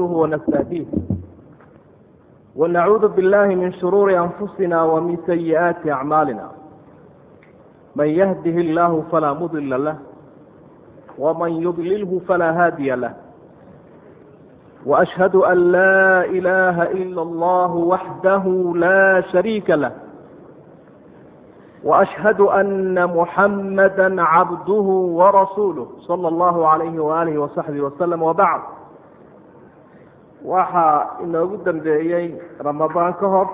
ونستهديه ونعوذ بالله من شرور أنفسنا ومن سيئات أعمالنا من يهده الله فلا مضل له ومن يضلله فلا هادي له وأشهد أن لا إله إلا الله وحده لا شريك له وأشهد أن محمدا عبده ورسوله صلى الله عليه وآله وصحبه وسلم وبعد waxaa inoogu dambeeyey ramadaan ka hor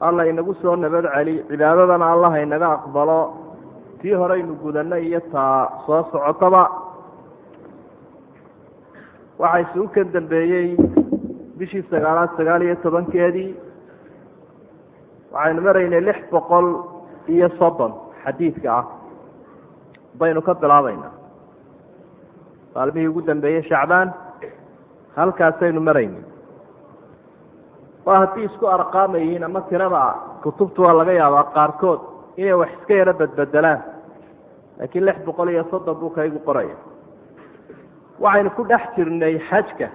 alla inagu soo nabad celi. Cibaadadana allah inaga aqbalo. Tii horeynu gudanay iyo taa soo socotaba. Waxaa isugu dambeeyey bishii sagaalaad sagaal iyo tobankeedii. Waxaynu maraynay lix boqol iyo soddon xadiidka ah. Baynu ka bilaabaynaa. Maalmihii ugu dambeeyey shacbaan halkaasaynu maraynay waa haddii isku arqaamayihiin ama tirada kutubtu waa laga yaabaa qaarkood inay wax iska yaro bedbedelaan. Laakiin lix boqol iyo soddon buu kaygu qoraya. Waxaynu ku dhex jirnay xajka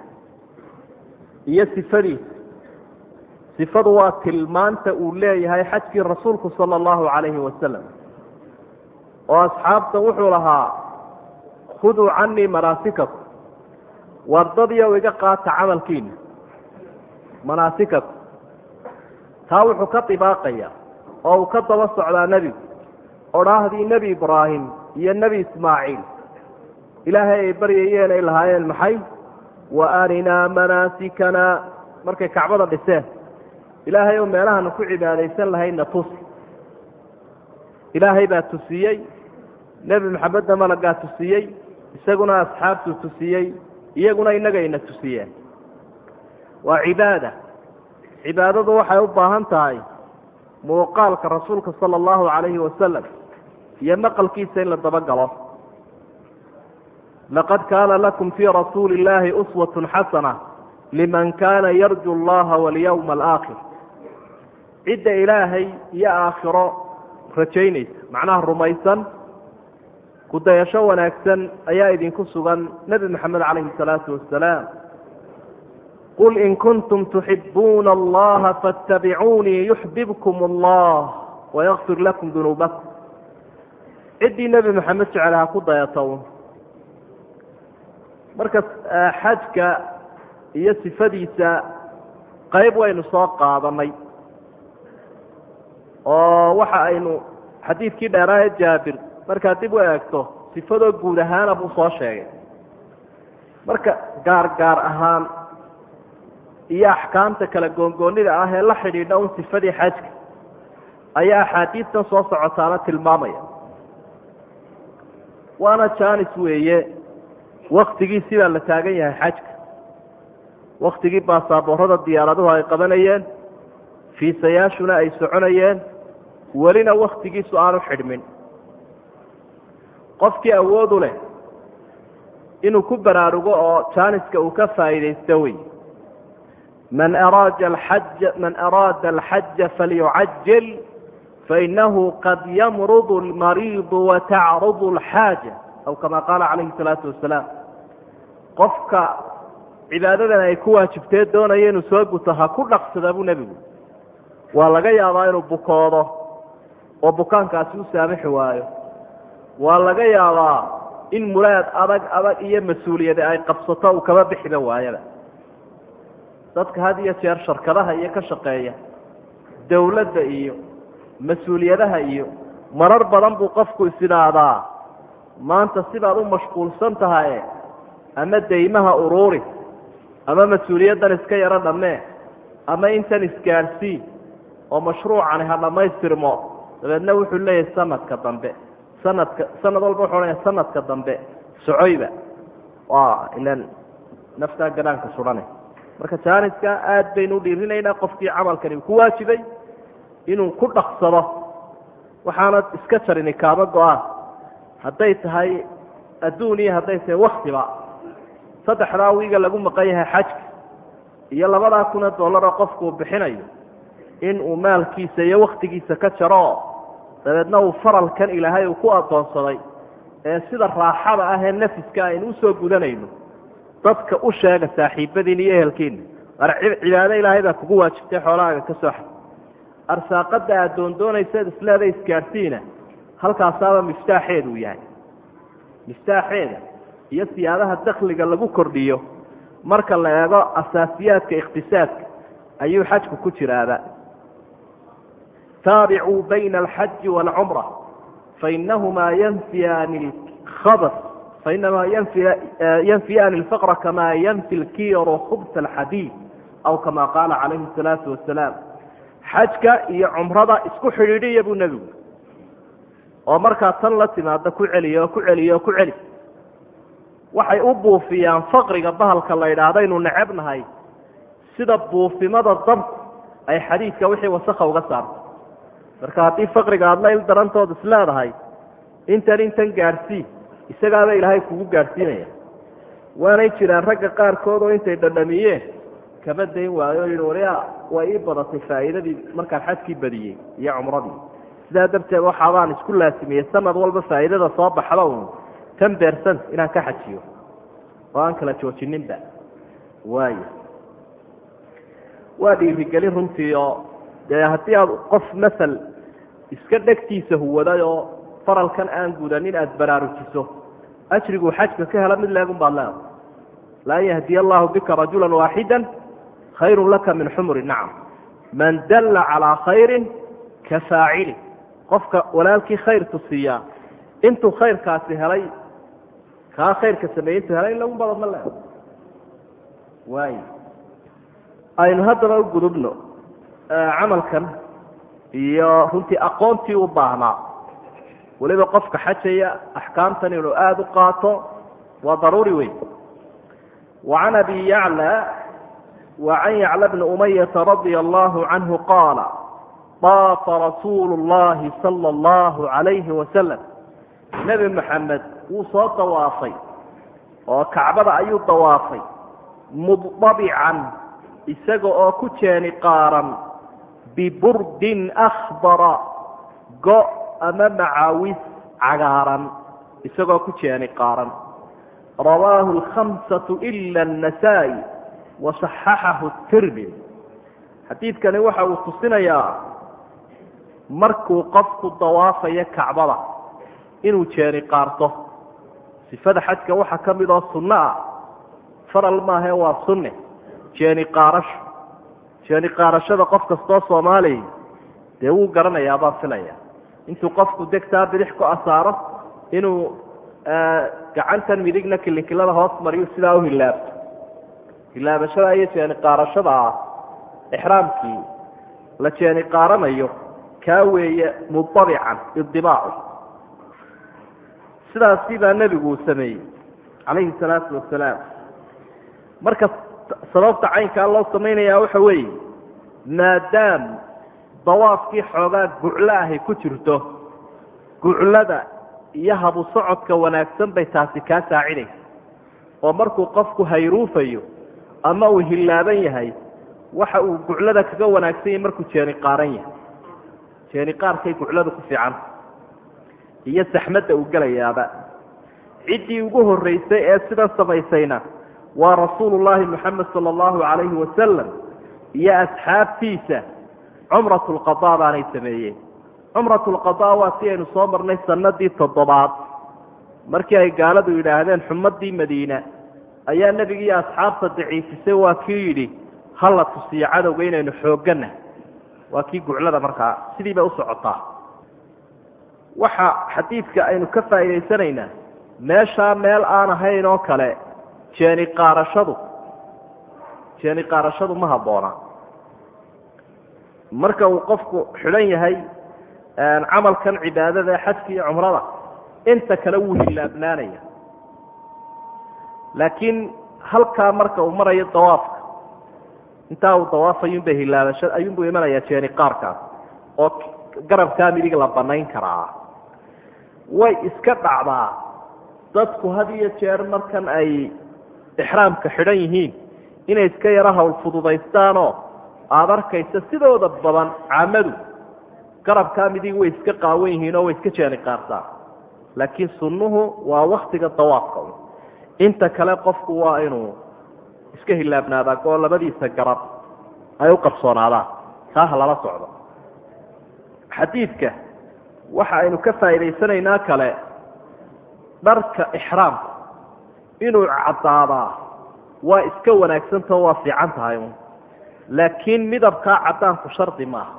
iyo sifadiisa sifadu waa tilmaanta uu leeyahay xajkii rasuulku sala allahu calayhi wasalam oo asxaabta wuxuu lahaa khuduu canii manaasikakum wardadiiyo iga qaata camalkiina manaasikaku taa wuxuu ka dibaaqaya oo uu ka daba socdaa nebigu odhaahdii nebi ibraahim iyo nebi ismaaciil. Ilaahay ay baryayeen ay lahaayeen maxay? Wa arinaa manaasikana. Markay kacbada dhiseen. Ilaahay oo meelahanu ku cibaadaysan lahayna tusi ilaahay baa tusiyey. Nebi maxamedna malagaa tusiyey. Isaguna asxaabtuu tusiyey iyaguna inagayna tusiyeen waa cibaada. Cibaadadu waxay u baahan tahay muuqaalka rasuulka sala allahu calayhi wasalam iyo maqalkiisa in la dabagalo. Laqad kaana lakum fii rasuuli illaahi uswatun xasana liman kaana yarju allaha walyawma alaakhir. Cidda ilaahay iyo aakhiro rajaynaysa macnaha rumaysan kudayasho wanaagsan ayaa idinku sugan nebi moxamed calayhi salaatu wasalaam qul in kuntum tuxibuuna allaha faاtabicuunii yuxbibkum allah wayakfir lakum dunuubakum. Ciddii nebi moxamed jecel ha ku dayato. Marka xajka iyo sifadiisa qayb waynu soo qaadanay. Oo waxa aynu xadiidkii dheeraa ee jaabir markaad dib u eegto sifadoo guud ahaana buu soo sheegay. Marka gaar gaar ahaan iyo axkaamta kala goongoonida ah ee la xidhiidha un sifadii xajka ayaa axaadiistan soo socotaana tilmaamaya. Waana janis weeye waktigiisii baa la taagan yahay xajka. Waktigii baasaaboorada diyaaraduhu ay qabanayeen fiisayaashuna ay soconayeen welina waktigiisu aanu xidhmin qofkii awoodu leh inuu ku baraarugo oo jaaniska uu ka faa'iidaysto wey man araada alxaja man araada alxaja falyucajil fainahu qad yamrudu almariidu watacrudu alxaaja aw kama qaala calayhi salaatu wasalaam qofka cibaadadan ay ku waajibtee doonaya inuu soo guto ha ku dhaqsada buu nebigu. Waa laga yaabaa inuu bukoodo oo bukaankaasi u saamixi waayo waa laga yaabaa in muraad adag adag iyo mas'uuliyade ay qabsato uu kaba bixiba waayaba dadka had iyo jeer sharkadaha iyo ka shaqeeya dawladda iyo mas'uuliyadaha iyo marar badan buu qofku isidhaahdaa maanta sidaad u mashquulsan tahaye ama daymaha uruuri ama mas'uuliyaddan iska yaro dhammee ama intan isgaadhsii oo mashruucani ha dhammaystirmo dabeedna wuxuu leeyahay sanadka dambe sanadka sanad walba wuxuu odhanaya sanadka dambe socoyba waa ilan naftaa gadaanka sudhane. Marka jaaniska aad baynu udhiirinaynaa qofkii camalkani ku waajibay inuu ku dhaqsado waxaana iska jarini kaaba go'aan. Hadday tahay adduun iyo hadday tahay waktiba saddexdaa wiiga lagu maqan yahay xajka iyo labadaa kun oo dollaroo qofku uu bixinayo in uu maalkiisa iyo waktigiisa ka jaro dabeedna uu faralkan ilaahay uu ku addoonsaday ee sida raaxada ah ee nafiska aynu u soo gudanayno dadka u sheega saaxiibadiina iyo ehelkiina ar cibaado ilaahay baa kugu waajibtay xoolahaaga ka soo xad arsaaqada aad doondoonaysaed isleeda isgaadhsiina halkaasaaba miftaaxeedu yahay. Miftaaxeeda iyo siyaadaha dakliga lagu kordhiyo marka la eego asaasiyaadka iqtisaadka ayuu xajku ku jiraaba taabicuu bayna alxaji waalcumra fainahumaa yanfiyaani khabas fainamaa yanfiyaani alfaqra kamaa yanfi lkiiro khubsa alxadiid aw kama qaala calayhi salaatu wasalaam xajka iyo cumrada isku xidhiidhiya buu nebigu oo markaa tan la timaada ku celiya oo ku celiya oo ku celi. Waxay u buufiyaan faqriga bahalka la yidhaahdaynu necebnahay sida buufimada dabku ay xadiidka wixii wasakha uga saarto marka haddii faqriga aada la il darantood is leedahay intan intan gaadhsii isagaaba ilaahay kugu gaadhsiinaya waanay jiraan ragga qaarkood oo intay dhadhamiyeen kama dayn waayo o yihi warya way ii badatay faa'iidadii markaan xajkii badiyey iyo cumradii. Sidaa darteed waxaabaan isku laasimiyey sanad walba faa'iidada soo baxda un tan beersan inaan ka xajiyo. Oo aan kala joojininba waayo. Waa dhiirigelin runtii oo dee haddii aad qof masal iska dhegtiisa huwaday oo faralkan aan gudanin aada baraarujiso ajriguu xajka ka hela mid leegun baad leedahay. Laan yahdiya allahu bika rajula waaxida khayru laka min xumri nacam. Man dalla calaa khayrin ka faacili. Qofka walaalkii khayr tusiiyaa intuu khayrkaasi helay kaa khayrka sameeyey intuu helay in lagu badad ma leedahay. Waay aynu haddaba u gudubno camalkan iyo runtii aqoontii u baahnaa weliba qofka xajaya axkaamtan inuu aada u qaato waa daruuri weyn. Wa can abi yacla wa can yacla bni umayata radia allahu canhu qaala daafa rasuulu llahi sala allahu calayhi wasalam nebi maxamed wuu soo dawaafay oo kacbada ayuu dawaafay muddabican isaga oo ku jeeni qaaran biburdin akhbara go ama macaawis cagaaran isagoo ku jeeni qaaran rawaahu alkhamsatu ila annasaa-i wa saxaxahu tirmidi xadiidkani waxa uu tusinayaa markuu qofku dawaafayo kacbada inuu jeeni qaarto sifada xajka waxaa ka mid oo sunno ah faral maahae waa sunne jeeni qaarasho jeeni qaarashada qof kastoo soomaaliya dee wuu garanayaa baan filaya. Intuu qofku degtaa bidix ku asaaro inuu gacantan midigna kilinkilada hoos mariyo sidaa u hilaabto hilaabashada iyo jeeni qaarashada ah ixraamkii la jeeni qaaranayo kaa weeye mudabican idibaacu sidaasi baa nebigu uu sameeyey calayhi salaatu wasalaam. Marka sababta caynkaa loo samaynayaa waxa weeye maadaam dawaafkii xoogaa guclo ahay ku jirto guclada iyo habu socodka wanaagsan bay taasi kaa saacidaysa oo markuu qofku hayruufayo ama uu hillaaban yahay waxa uu guclada kaga wanaagsan yahay markuu jeeni qaaran yahay. Jeeni qaarkay gucladu ku fiicanta iyo saxmadda uu gelayaaba. Ciddii ugu horreysay ee sidan samaysayna waa rasuulu llaahi moxamed sala allahu calayhi wasalam iyo asxaabtiisa cumrat lqadaa baanay sameeyeen cumrat lqadaa waa si aynu soo marnay sanadii toddobaad. Markii ay gaaladu yidhaahdeen xumadii madiina ayaa nebiga iyo asxaabta daciifisay waa kii yidhi hala tusiyo cadowga inaynu xooggana. Waa kii guclada markaa sidii bay u socotaa. Waxa xadiidka aynu ka faa'idaysanaynaa meeshaa meel aan ahayn oo kale jeeni qaarashadu jeeni qaarashadu ma habboona. Marka uu qofku xidhan yahay camalkan cibaadada ee xajka iyo cumrada inta kale wuu hilaabnaanaya laakiin halkaa marka uu marayo dawaafka intaa uu dawaafayunbay hilaabasha ayuunbuu imanayaa jeeni qaarkaas oo garabkaa midig la banayn karaa. Way iska dhacdaa. Dadku had iyo jeer markan ay ixraamka xidhan yihiin inay iska yaro hawl fududaystaanoo aada arkaysa sidooda badan caamadu garabkaa midig way iska qaawan yihiin oo way iska jeeni qaartaa. Laakiin sunnuhu waa waktiga dawaafka. Un inta kale qofku waa inuu iska hilaabnaadaa oo labadiisa garab ay u qabsoonaadaan taa ha lala socdo. Xadiidka waxa aynu ka faa'idaysanaynaa kale dharka ixraamka inuu caddaadaa waa iska wanaagsantao waa fiican tahay un. Laakiin midabkaa caddaanku shardi maaha.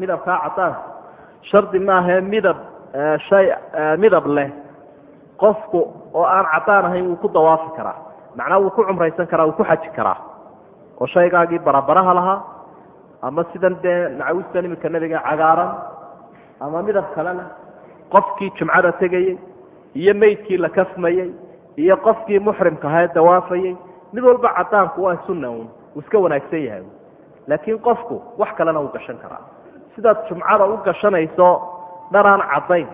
Midabkaa caddaanku shardi maahae midab shay midab leh. Qofku oo aan caddaan ahayn wuu ku dawaafi karaa. Macnaa wuu ku cumraysan karaa wuu ku xaji karaa. Oo shaygaagii barabaraha lahaa ama sidan dee nacawistan iminka nebiga cagaaran ama midab kalena qofkii jumcada tegayey iyo meydkii la kafmayey iyo qofkii muxrimka ahae dawaafayey mid walba caddaanku waa sunna un uu iska wanaagsan yahay laakiin qofku wax kalena uu gashan karaa. Sidaad jumcada u gashanayso dharaan caddayn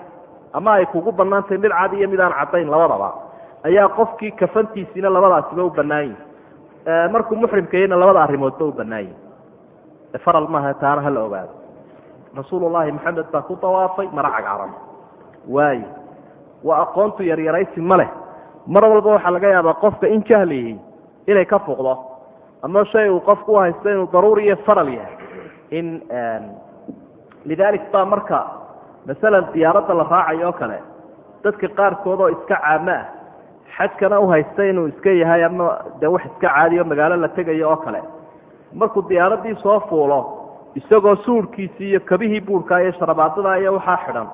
ama ay kugu bannaantahay mid cad iyo mid aan caddayn labadaba ayaa qofkii kafantiisiina labadaasiba u bannaan markuu muxrimkayana labada arrimoodba u bannaan faral maaha taana hala ogaado. Rasuulullaahi maxamed baa ku dawaafay mara cagcaran waayo waa aqoontu yaryaraysi ma leh mar walba waxaa laga yaabaa qofka in jahlihi inay ka fuqdo. Ama shay uu qofku u haysto inuu daruuri iyo faral yahay. In lidaalik baa marka masalan diyaaradda la raacayo oo kale dadka qaarkood oo iska caamo ah xajkana u haysta inuu iska yahay ama dee wax iska caadiyo magaalo la tegayo oo kale. Markuu diyaaraddii soo fuulo isagoo suurkiisii iyo kabihii buurkaa iyo sharabaadada iyo waxaa xidhan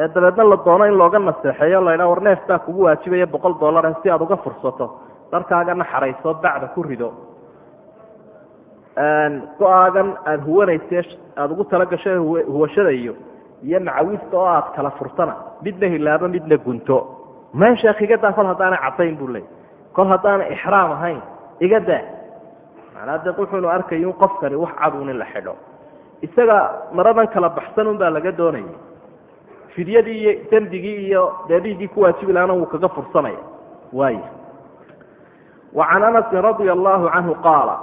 ee dabeedna la doono in looga naseexeeyo laydhaa war neef baa kugu waajibaya boqol dollar si aad uga fursato dharkaagana xarayso bacda ku rido. Go'aagan aada huwanayse aada ugu talagashay huwashada iyo iyo macawista oo aad kala furtana midna hilaabo midna gunto. Mee sheekh iga daa kol haddaana caddayn buu leey kol haddaana ixraam ahayn iga daa. Macnaa de wuxuunu arkay in qofkani wax caduun in la xidho. Isaga maradan kala baxsan un baa laga doonaya fidyadii iyo dembigii iyo deebigii ku waajibi lahana wuu kaga fursanaya. Waay. Wa can anasin radia allahu canhu qaala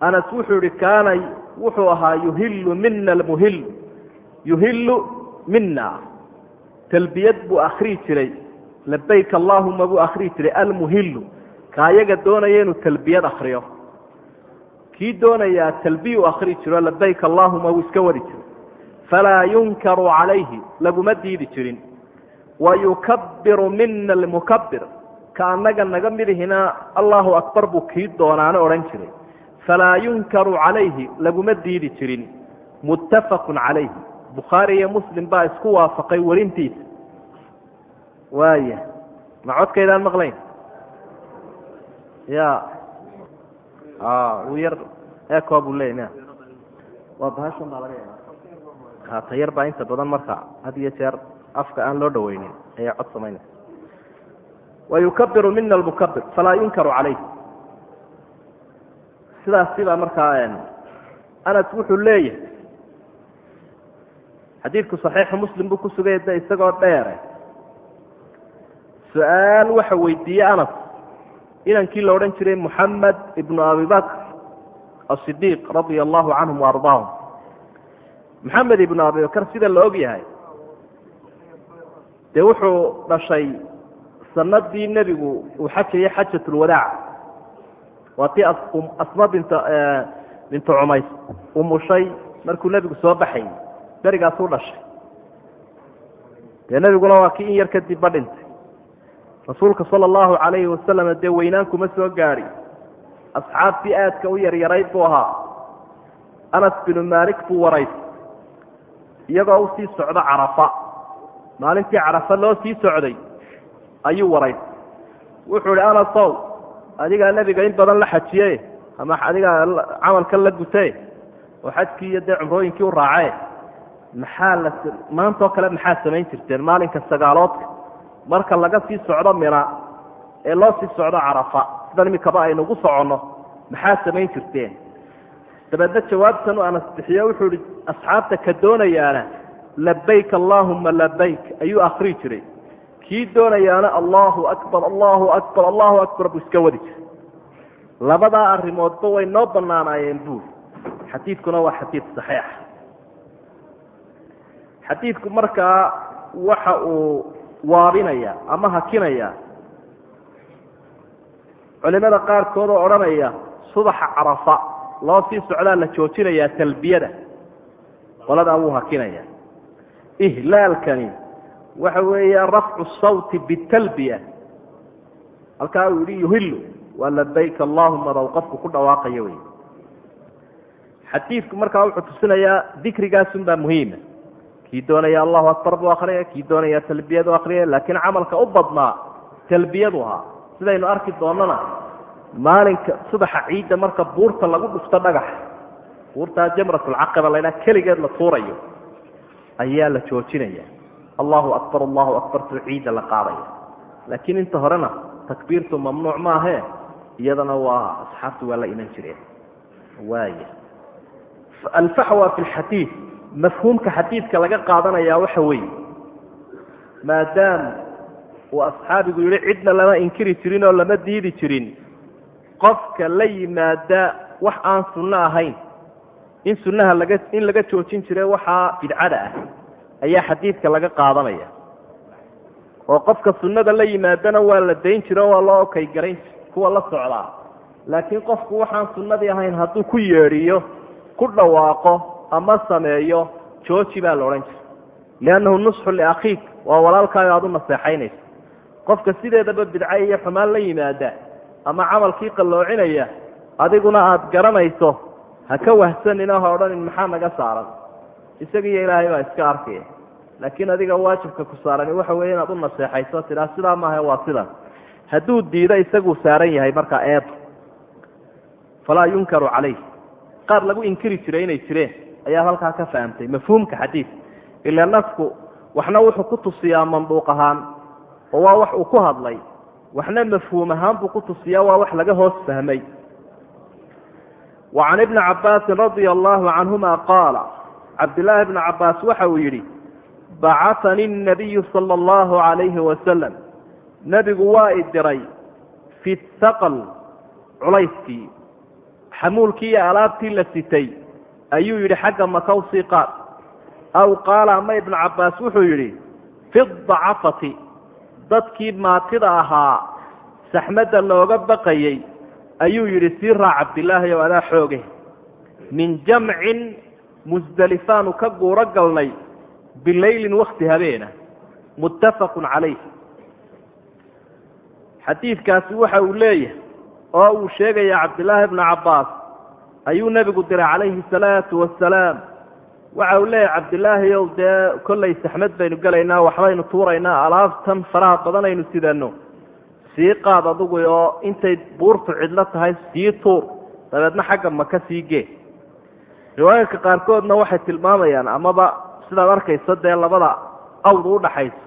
anas wuxuu yihi kaana wuxuu ahaa yuhilu mina almuhil yuhilu mina talbiyad buu akrii jiray labayk allahuma buu akrii jiray almuhilu ka doonaya inuu talbiyad akriyo kii doonayaa talbiyu akri jiro labayk allahuma wuu iska wari jiro falaa yunkaru calayhi laguma diidi jirin wayukabiru mina almukabir ka annaga naga midihina allahu akbar buu kii doonaana odhan jiray falaa yunkaru calayhi laguma diidi jirin muttafaqun calayhi bukhaari iyo muslim baa isku waafaqay warintiisa waaya ma codkaydaan maqlayn ya wuu yar eco buu leeyay miya waa bahashan baa laga yaaba ha tayar baa inta badan marka had iyo jeer afka aan loo dhaweynin ayaa cod samaynaysa wayukabiru mina almukabir falaa yunkaru calayh sidaasi baa markaa anas wuxuu leeyahay xadiidku saxiixu muslim buu ku sugaya de isagoo dheere. Su'aal waxa weydiiyey anas inankii la odhan jiray moxamed ibnu abi asidiiq radia allahu canhum waardaahum moxamed ibnu abi bakr sida la og yahay dee wuxuu dhashay sanadii nebigu uu xajayay xajat lwadaac waa tii asma binta bintu cumays umushay markuu nebigu soo baxayay berigaasuu dhashay. Dee nebiguna waa kii in yar kadib ba dhintay rasuulka sala allahu calayhi wasalam dee weynaan kuma soo gaadhi asxaabtii aadka u yaryarayd buu ahaa. Anas binu maalik buu waraysay iyagoo u sii socdo carafa. Maalintii carafa loo sii socday ayuu waraysay wuxuu ihi anasow adigaa nebiga in badan la xajiye ama adigaa camalkan la gutae oo xajkii iyo dee cumrooyinkii u raacee? Maxaa la maantaoo kale maxaa samayn jirteen maalinka sagaaloodka? Marka laga sii socdo mina ee loo sii socdo carafa sidan imikaba aynugu soconno maxaa samayn jirteen dabeedna jawaabtan anas bixiye wuxuu ihi asxaabta ka doonayaana labayk allaahuma labayk ayuu akrii jiray. Kii doonayaana allahu akbar allahu akbar allahu akbar buu iska wadi jiray. Labadaa arrimoodba way noo banaanaayeen buuri xadiidkuna waa xadiid saxiixa xadiidku markaa waxa uu waabinaya ama hakinaya culimada qaarkood oo odhanaya subaxa carafa loo sii socdaa la joojinayaa talbiyada. Qoladaa wuu hakinaya. Ihlaalkani waxa weeya rafcu sawti bitalbiya. Halkaa uu yihi yuhillu waa labayk allahuma daw qofku ku dhawaaqayo wey xadiidku markaa wuxuu tusinayaa dikrigaasunbaa muhiima kii doonaya allahu akbar buu akriyaya kii doonaya talbiyadu akriyaya laakiin camalka u badnaa talbiyadu ahaa. Sidaynu arki doonana maalinka subaxa ciidda marka buurta lagu dhufto dhagax buurtaa jamratulcaqaba laydhaha keligeed la tuurayo ayaa la joojinaya. Allahu akbar allahu akbar tuu ciidda la qaadaya. Laakiin inta horena takbiirtu mamnuuc maahe iyadana waa asxaabtu waa la iman jireen. Waaya alfaxwa fi lxadiid mafhuumka xadiidka laga qaadanayaa waxa weeye. Maadaam uu asxaabigu yihi cidna lama inkiri jirin oo lama diidi jirin qofka la yimaada wax aan sunno ahayn. In sunnaha laga in laga joojin jire waxaa bidcada ah. Ayaa xadiidka laga qaadanaya. Oo qofka sunnada la yimaadana waa la dayn jire oo waa loo okay garayn kuwa la socdaa laakiin qofku waxaan sunnadii ahayn hadduu ku yeedhiyo ku dhawaaqo ama sameeyo jooji baa la odhan jira liannahu nusxu liakhiik waa walaalkaaga aada u naseexaynaysa qofka sideedaba bidca iyo xumaan la yimaada ama camalkii qalloocinaya adiguna aada garanayso ha ka wahsanina ha odhanin maxaa naga saaran. Isagiiyo ilaahay baa iska arkaya laakiin adiga waajibka ku saarani waxa weeye inaad u naseexayso tidhaa sidaa maaha waa sidan hadduu diido isaguu saaran yahay markaa eeb. Falaa yunkaru calayh. Qaar lagu inkiri jiray inay jireen ayaad halkaa ka fahamtay mafhuumka xadiid ila nasku waxna wuxuu ku tusiyaa manduuq ahaan oo waa wax uu ku hadlay waxna mafhuum ahaan buu ku tusiyaa waa wax laga hoos fahmay. Wa can ibni cabaasin radia allahu canhuma qaala cabdillaahi bni cabaas waxa uu yidhi bacatanii nabiyu sala allahu calayhi wasalam nebigu waa i diray fi thaqal culayskii xamuulkii iyo alaabtii la sitay. Ayuu yidhi xagga makaw sii qaad aw qaala ama ibnu cabbaas wuxuu yidhi fi dacafati dadkii maatida ahaa saxmadda looga baqayey ayuu yidhi sii raac cabdilaahi ow adaa xooge. Min jamcin musdelifaanu ka guuro galnay bilaylin wakti habeena. Muttafaqun calayh. Xadiidkaasi waxa uu leeyahay oo uu sheegaya cabdillaahi bnu cabbaas ayuu nebigu diray calayhi salaatu wasalaam waxa uu leeyahay cabdilaahi ow dee kollay saxmad baynu gelaynaa waxbaynu tuuraynaa alaabtan faraha badanaynu sidanno sii qaad adugu oo intay buurtu cidlo tahay sii tuur. Dabeedna xagga maka sii gee. Riwaayadka qaarkoodna waxay tilmaamayaan amaba sidaad arkayso dee labada awda udhaxayso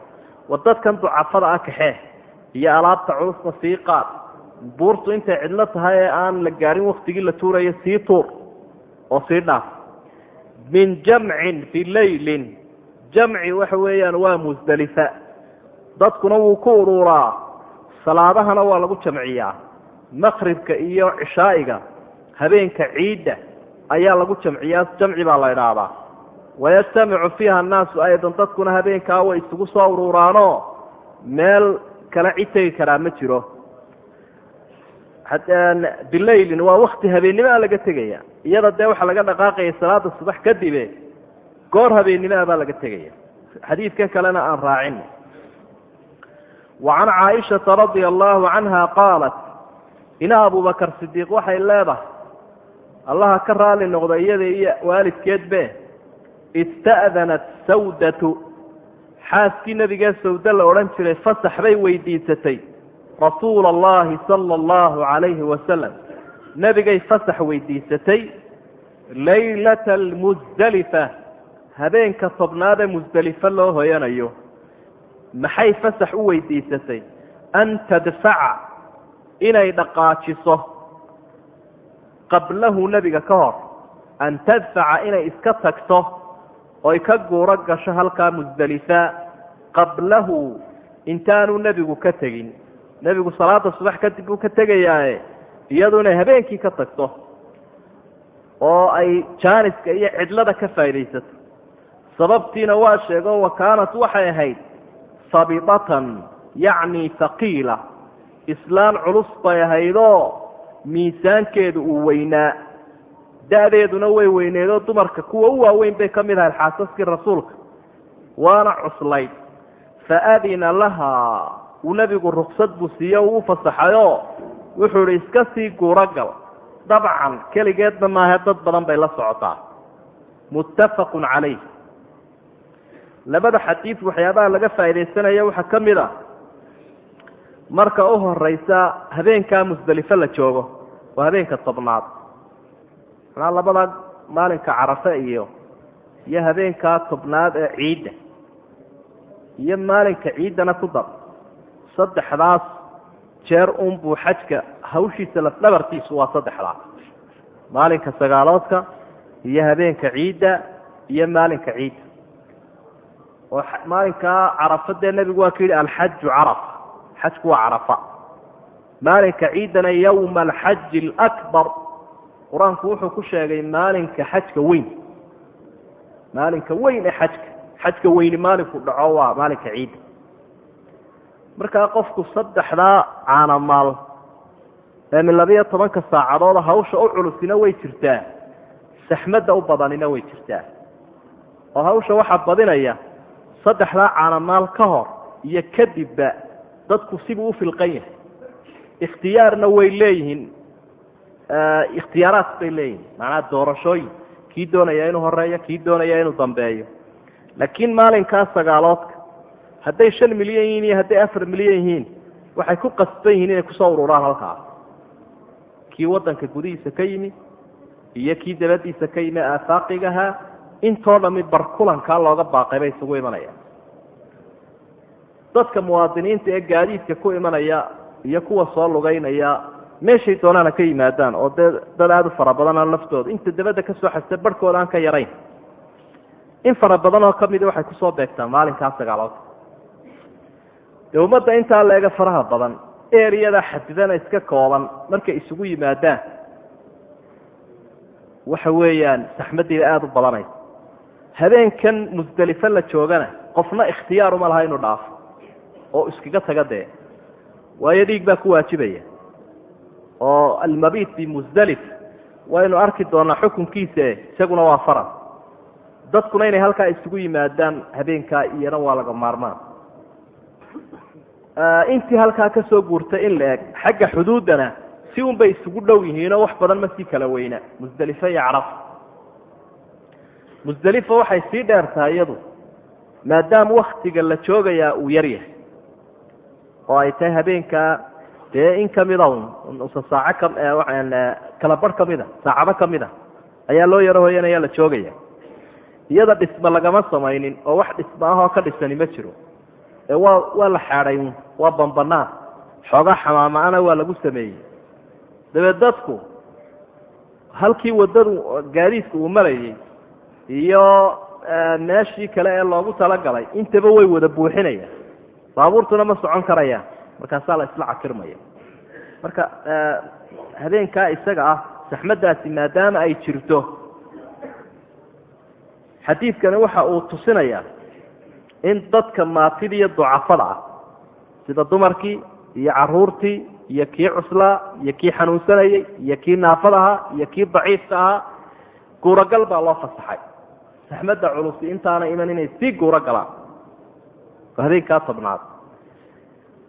war dadkan ducafada ah kaxee iyo alaabta culusna sii qaad. Buurtu intay cidlo tahay ee aan la gaarin waktigii la tuurayo sii tuur. Oo sii dhaaf min jamcin fi laylin jamci waxa weeyaan waa musdelifa dadkuna wuu ku uruuraa salaadahana waa lagu jamciyaa. Maqribka iyo cishaa'iga habeenka ciidda ayaa lagu jamciyaa. Jamci baa la idhaahdaa wayajtamicu fiiha annaasu aydan dadkuna habeenkaa way isugu soo uruuraanoo meel kale cid tegi karaa ma jiro bilaylin waa wakti habeennimoa laga tegaya iyada dee waxaa laga dhaqaaqaya salaada subax kadibe goor habeennimoa baa laga tegaya xadiidka kalena aan raacin. Wa can caaishata radia allahu canha qaalat ina abubakar sidiiq waxay leedahay. Allaha ka raali noqda iyada iyo waalidkeedbe ista'danat sawdatu. Xaaskii nebigee sawde la odhan jiray fasax bay weydiisatay rasuula allahi sala allahu calayhi wasalam nebigay fasax weydiisatay laylata almusdelifa habeenka tobnaad ee musdelifo loo hoyanayo. Maxay fasax u weydiisatay? An tadfaca inay dhaqaajiso. Qablahu nebiga ka hor an tadfaca inay iska tagto oy ka guuro gasho halkaa musdelifa qablahu intaanu nebigu ka tegin nebigu salaada subax kadib buu ka tegayaaye iyadu inay habeenkii ka tagto oo ay jaaniska iyo cidlada ka faaidaysato sababtiina waa sheego wa kaanat waxay ahayd sabidatan yacni haqiila islaan culus bay ahaydoo miisaankeedu uu weynaa. Da-deeduna way weyneedoo dumarka kuwa u waaweyn bay ka mid ahayd xaasaskii rasuulka waana cuslayd. Fa adina lahaa uu nebigu ruksad buu siiye uu u wuxuu idhi iska sii guurogal dabcan keligeedna maahe dad badan bay la socotaa. Muttafaqun calayh. Labada xadiid waxyaabaha laga faa'iidaysanaya waxaa ka mid a marka u horeysa habeenkaa musdelifo la joogo waa habeenka tobnaad. Manaa labada maalinka carafe iyo iyo habeenkaa tobnaad ee ciidda iyo maalinka ciiddana ku dar saddexdaas jeer unbuu xajka hawshiisa lafdhabartiisu waa saddexdaa. Maalinka sagaaloodka iyo habeenka ciidda iyo maalinka ciidda. Oo maalinkaa carafa dee nebigu waa ka yidhi alxaju carafa xajku waa carafa. Maalinka ciiddana yowma alxaji alakbar qur'aanku wuxuu ku sheegay maalinka xajka weyn. Maalinka weyn ee xajka xajka weyni maalinku dhaco waa maalinka ciidda markaa qofku saddexdaa caanamaal ee min labiyo tobanka saacadooda hawsha u culusina way jirtaa saxmadda u badanina way jirtaa. Oo hawsha waxaa badinaya saddexdaa caanamaal ka hor iyo kadibba dadku sibuu u filqan yahay. Ikhtiyaarna way leeyihiin ikhtiyaaraad bay leeyihiin. Macnaha doorashooyin kii doonaya inuu horeeyo kii doonaya inuu dambeeyo. Laakiin maalinkaa sagaaloodka hadday shan milyan yihiin iyo hadday afar milyan yihiin waxay ku qasban yihiin inay ku soo ururaan halkaa. Kii waddanka gudihiisa ka yimi iyo kii dabadiisa ka yimi aafaaqigahaa intoo dhami barkulankaa looga baaqay bay isugu imanayaan. Dadka muwaadiniinta ee gaadiidka ku imanaya iyo kuwa soo lugaynaya meeshay doonaana ka yimaadaan oo dee dad aada u fara badana laftooda inta dabadda ka soo xasta barhkooda aan ka yarayn. In fara badan oo kamida waxay ku soo beegtaan maalinkaa sagaalood dee ummadda intaa leega faraha badan eriyada xadidana iska kooban markay isugu yimaadaan. Waxa weeyaan saxmadiiba aada u badanaysa habeenkan musdelifo la joogana qofna ikhtiyaar uma laha inuu dhaafo oo iskaga taga dee. Waayo dhiig baa ku waajibaya. Oo almabit bimusdelif waynu arki doonaa xukunkiisa isaguna waa faran dadkuna inay halkaa isugu yimaadaan habeenkaa iyana waa laga maarmaan intii halkaa ka soo guurtay in la eg xagga xuduuddana si un bay isugu dhow yihiinoo wax badan ma sii kala weyna. Musdelifo iyo carafa musdelifo waxay sii dheer tahay iyadu maadaama waktiga la joogayaa uu yar yahay. Oo ay tahay habeenkaa dee in kamida un usa saaco ka kala barh kamida saacado kamida ayaa loo yaro hoyanaya la joogaya iyada dhisma lagama samaynin oo wax dhisma ahoo ka dhisani ma jiro waa waa la un waa bambanaan xoogaa xamaama-ana waa lagu sameeyey. Dabeed dadku halkii waddadu gaadiidka uu marayey iyo meeshii kale ee loogu talagalay intaba way wada buuxinayaan. Baabuurtuna ma socon karayaan. Markaasaa la isla cakirmaya marka habeenkaa isaga ah saxmaddaasi maadaama ay jirto xadiidkani waxa uu tusinayaa in dadka maatida iyo ducafada ah sida dumarkii iyo caruurtii iyo kii cuslaa iyo kii xanuunsanayey iyo kii naafada ahaa iyo kii daciifka ahaa guuragal baa loo fasaxay. Saxmadda culusi intaana iman inay sii guuro galaan. Oo habeenkaa tobnaad.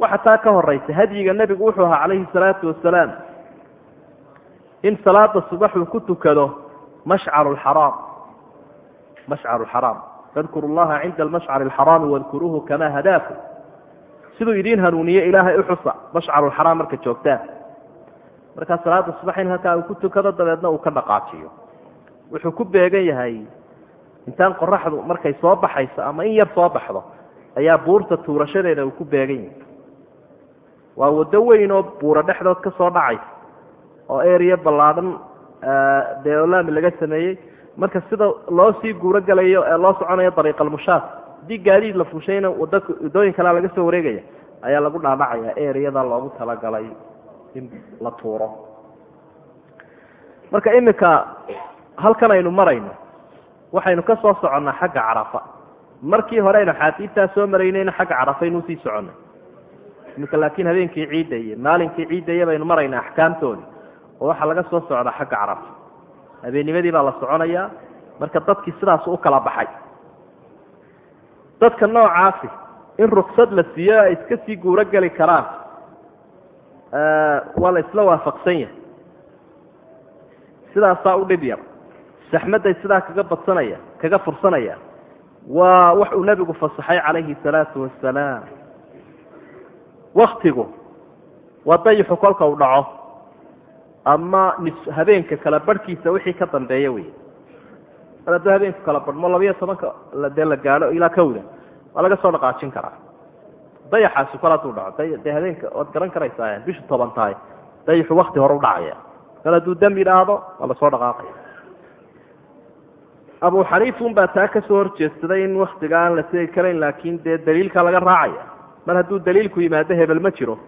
Waxa taa ka horeysa hadyiga nebigu wuxuu ahaa calayhi salaatu wasalaam in salaada subax uu ku tukado mashcaru lxaraam fadkuru llaha cinda almashcari alxaraami wadkuruuhu kamaa hadaakum siduu idiin hanuuniye ilaahay uxusa mashcaru lxaraam marka joogtaan markaa salaada subax in halkaa uu ku tukado dabeedna uu ka dhaqaajiyo wuxuu ku beegan yahay intaan qoraxdu markay soo baxayso ama in yar soo baxdo ayaa buurta tuurashadeeda uu ku beegan yahay waa waddo weyn oo buuro dhexdood ka soo dhacaysa oo ereya ballaadhan dee olaami laga sameeyey marka sida loo sii guuro galayo ee loo soconayo dariiqalmushaat haddii gaadiid la fushayna wad waddooyin kalea laga soo wareegaya ayaa lagu dhaadhacaya ereyada loogu talagalay in la tuuro. Marka iminka halkan aynu marayno waxaynu ka soo soconnaa xagga carafa. Markii hore aynu xaadiidtaa soo maraynayna xagga carafa aynu u sii soconnay iminka laakiin habeenkii ciidda iyo maalinkii ciiddaiyo baynu maraynaa axkaamtoodi oo waxaa laga soo socdaa xagga carabta habeennimadii baa la soconayaa marka dadkii sidaas u kala baxay. Dadka noocaasi in ruksad la siiyo ay iska sii guuro geli karaan waa la isla waafaqsan yahay. Sidaasaa u dhib yar. Saxmadday sidaa kaga badsanaya kaga fursanaya. Waa wax uu nebigu fasaxay calayhi salaatu wasalaam waktigu waa dayixu kolka uu dhaco ama habeenka kala barhkiisa wixii ka dambeeya wey mar hadduu habeenku kala barhmo labayo tobanka dee la gaadho ilaa kawda. Waa laga soo dhaqaajin karaa. Dayaxaasi kol hadduu dhaco dee habeenka waad garan karaysaa bishu toban tahay dayaxu wakti hore u dhacaya. Kal hadduu dam yidhaahdo waa la soo dhaqaaqaya. Abu xaniifa un baa taa ka soo horjeedsaday in waktiga aan la tegi karayn laakiin dee daliilka laga raacaya. Mar hadduu daliilku yimaado hebel ma jiro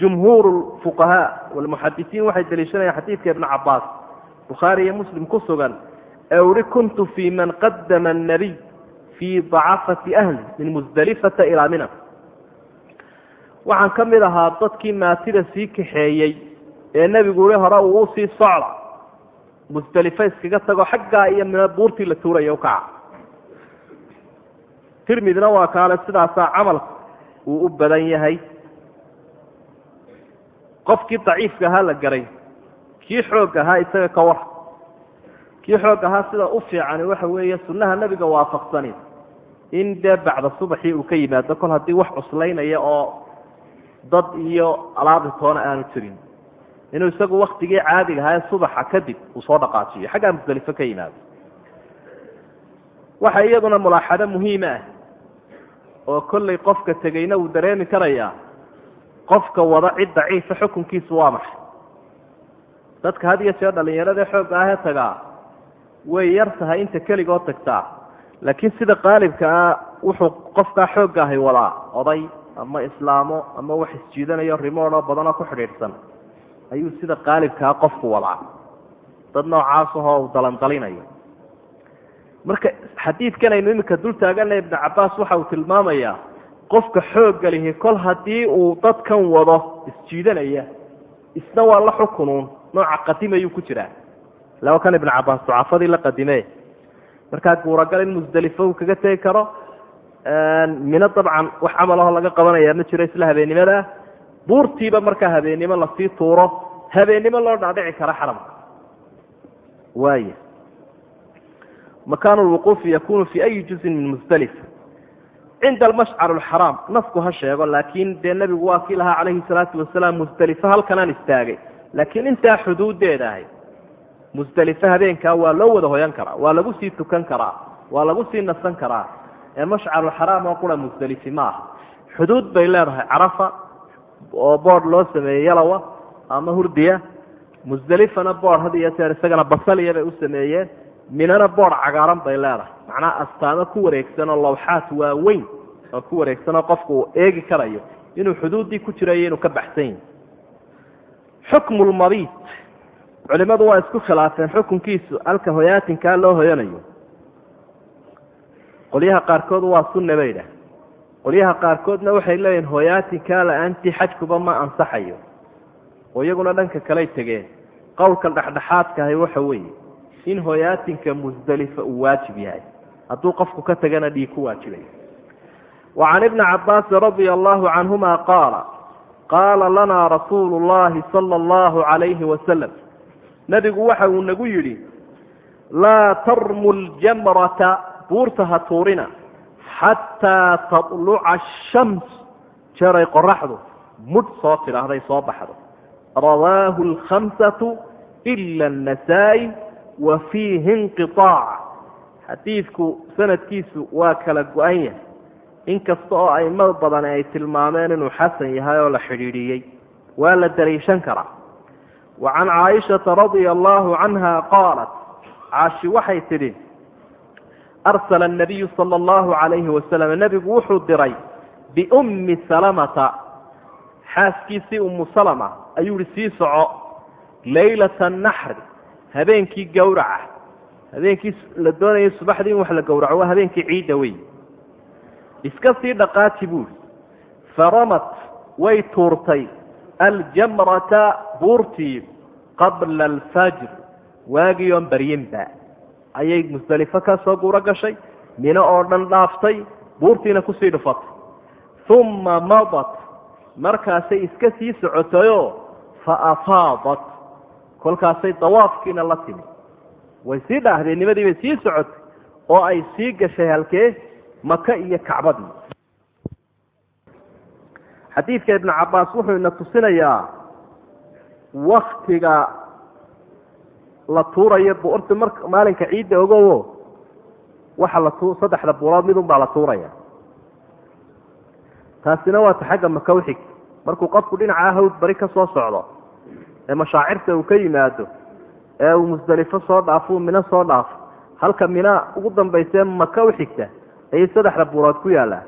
jumhuur fuqahaa walmuxadisiin waxay daliishanayaan xadiidka ibnu cabaas bukhaari iyo muslim ku sugan ee uhi kuntu fii man qadama annabiy fii dacafati ahli min musdelifata ilaa mina. Waxaan ka mid ahaa dadkii maatida sii kaxeeyey ee nebigu uhi hore uu u sii socda musdelifo iskaga tago xaggaa iyo mina buurtii la tuuraya ukaca tirmidina waa kaale sidaasaa camalku uu u badan yahay qofkii daciifka ahaa la garay. Kii xoog ahaa isaga ka war. Kii xoog ahaa sida u fiicani waxa weeye sunnaha nebiga waafaqsani. In dee bacda subaxii uu ka yimaado kol haddii wax cuslaynaya oo dad iyo alaabi toona aanu jirin. Inuu isagu waktigii caadiga ahaa ee subaxa kadib uu soo dhaqaajiyo. Xaggaa musdelifo ka yimaado. Waxa iyaduna mulaaxado muhiima ah oo kollay qofka tegayna uu dareemi karayaa qofka wada cid daciifa xukunkiisu waa maxay? Dadka had iyo jeer dhalinyaradae xoogga ahee tagaa way yar tahay inta keligoo tagtaa. Laakiin sida qaalibka ah wuxuu qofkaa xoogga ahay wadaa oday ama islaamo ama wax isjiidanayo rimood oo badan oo ku xidhiidhsan. Ayuu sida qaalibkaa qofku wadaa. Dad noocaas ahoo uu dalandalinayo marka xadiidkan aynu iminka dul taagana ibnu cabaas waxa uu tilmaamayaa qofka xoogga lihi kol haddii uu dadkan wado isjiidanaya isna waa la xukunuun. Nooca qadimayuu ku jiraa. Laba kan ibnu cabaas ducafadii la qadime markaa guuragal in musdelifo uu kaga tegi karo mino dabcan wax camalaho laga qabanaya ma jiro isla habeennimada buurtiiba markaa habeennimo la sii tuuro habeennimo loo dhaadhici kara xaramka waaya makaan lwuquufi yakunu fi ayi juzin min musdalifa cinda almashcar alxaraam nafku ha sheego laakiin dee nebigu waa kii lahaa calayhi salaatu wasalaam musdelifo halkanaan istaagay laakiin intaa xuduudeeda ahay musdelifo habeenkaa waa loo wada hoyan karaa waa lagu sii tukan karaa waa lagu sii nasan karaa ee mashcarulxaraam oo qura musdelifi ma aha xuduud bay leedahay carafa oo boord loo sameeyey yalowa ama hurdiya musdelifana boord had iyo jeer isagana basaliya bay u sameeyeen minana boord cagaaran bay leedahay macnaha astaamo ku wareegsan oo lawxaat waaweyn oo ku wareegsan oo qofku uu eegi karayo inuu xuduuddii ku jirayo inuu ka baxsan yahi xukmu lmabiit culimadu waa isku khilaafeen xukunkiisu halka hoyaatinkaa loo hoyanayo. Qolyaha qaarkood waa sunna bay idhaah qolyaha qaarkoodna waxay leeyihiin hoyaatinkaa la'aantii xajkuba ma ansaxayo. Oo iyaguna dhanka kaley tegeen. Qowlka dhexdhexaadkaahi waxa weeye in hoyaatinka musdelifa uu waajib yahay. Hadduu qofku ka tagana dhiig ku waajibay can ibni cabaasin radia allahu canhuma qaala qaala lanaa rasuulu llahi sala allahu calayhi wasalam nebigu waxa uu nagu yidhi laa tarmu ljamrata buurta ha tuurina xataa tatluca ashams jeeray qoraxdu mudh soo tidhaahday soo baxdo rawaahu ila annasaa-i wa fiihi inqiaac xadiidku sanadkiisu waa kala go-an yahay inkasta oo aimo badan ay tilmaameen inuu xasan yahay oo la xidhiidhiyey waa la daliishan karaa. Wa can caaishata radia allahu canha qaalat caashi waxay tidhi arsala anabiyu sala allahu calayhi wasalam nebigu wuxuu diray biummi salamata. Xaaskiisii ummu salama ayuu ihi sii soco laylata naxri habeenkii gowraca. Habeenkii la doonayay subaxdii in wax la gowraco waa habeenkii ciidda wey iska sii dhaqaaji buuri faramat way tuurtay. Aljamrata buurtii qabla alfajr waagii oon baryinba ayay musdelifo ka soo guuro gashay mino oo dhan dhaaftay buurtiina ku sii dhufatay uma madat. Markaasay iska sii socotayoo fa afaadat. Kolkaasay dawaafkiina la timi. Way sii dhaahdeennimadii bay sii socotay oo ay sii gashay halkee maka iyo kacbadii xadiidka ibnu cabaas wuxuu ina tusinayaa waktiga la tuurayo buurta mar maalinka ciidda ogowo waxa la tu saddexda buulood midun baa la tuuraya. Taasina waa ta xagga maka uxig markuu qofku dhinaca hawd bari ka soo socdo ee mashaacirta uu ka yimaado ee uu musdelifo soo dhaafo mino soo dhaafo halka mina ugu dambaysee maka uxigta ayay saddexda buulood ku yaallaan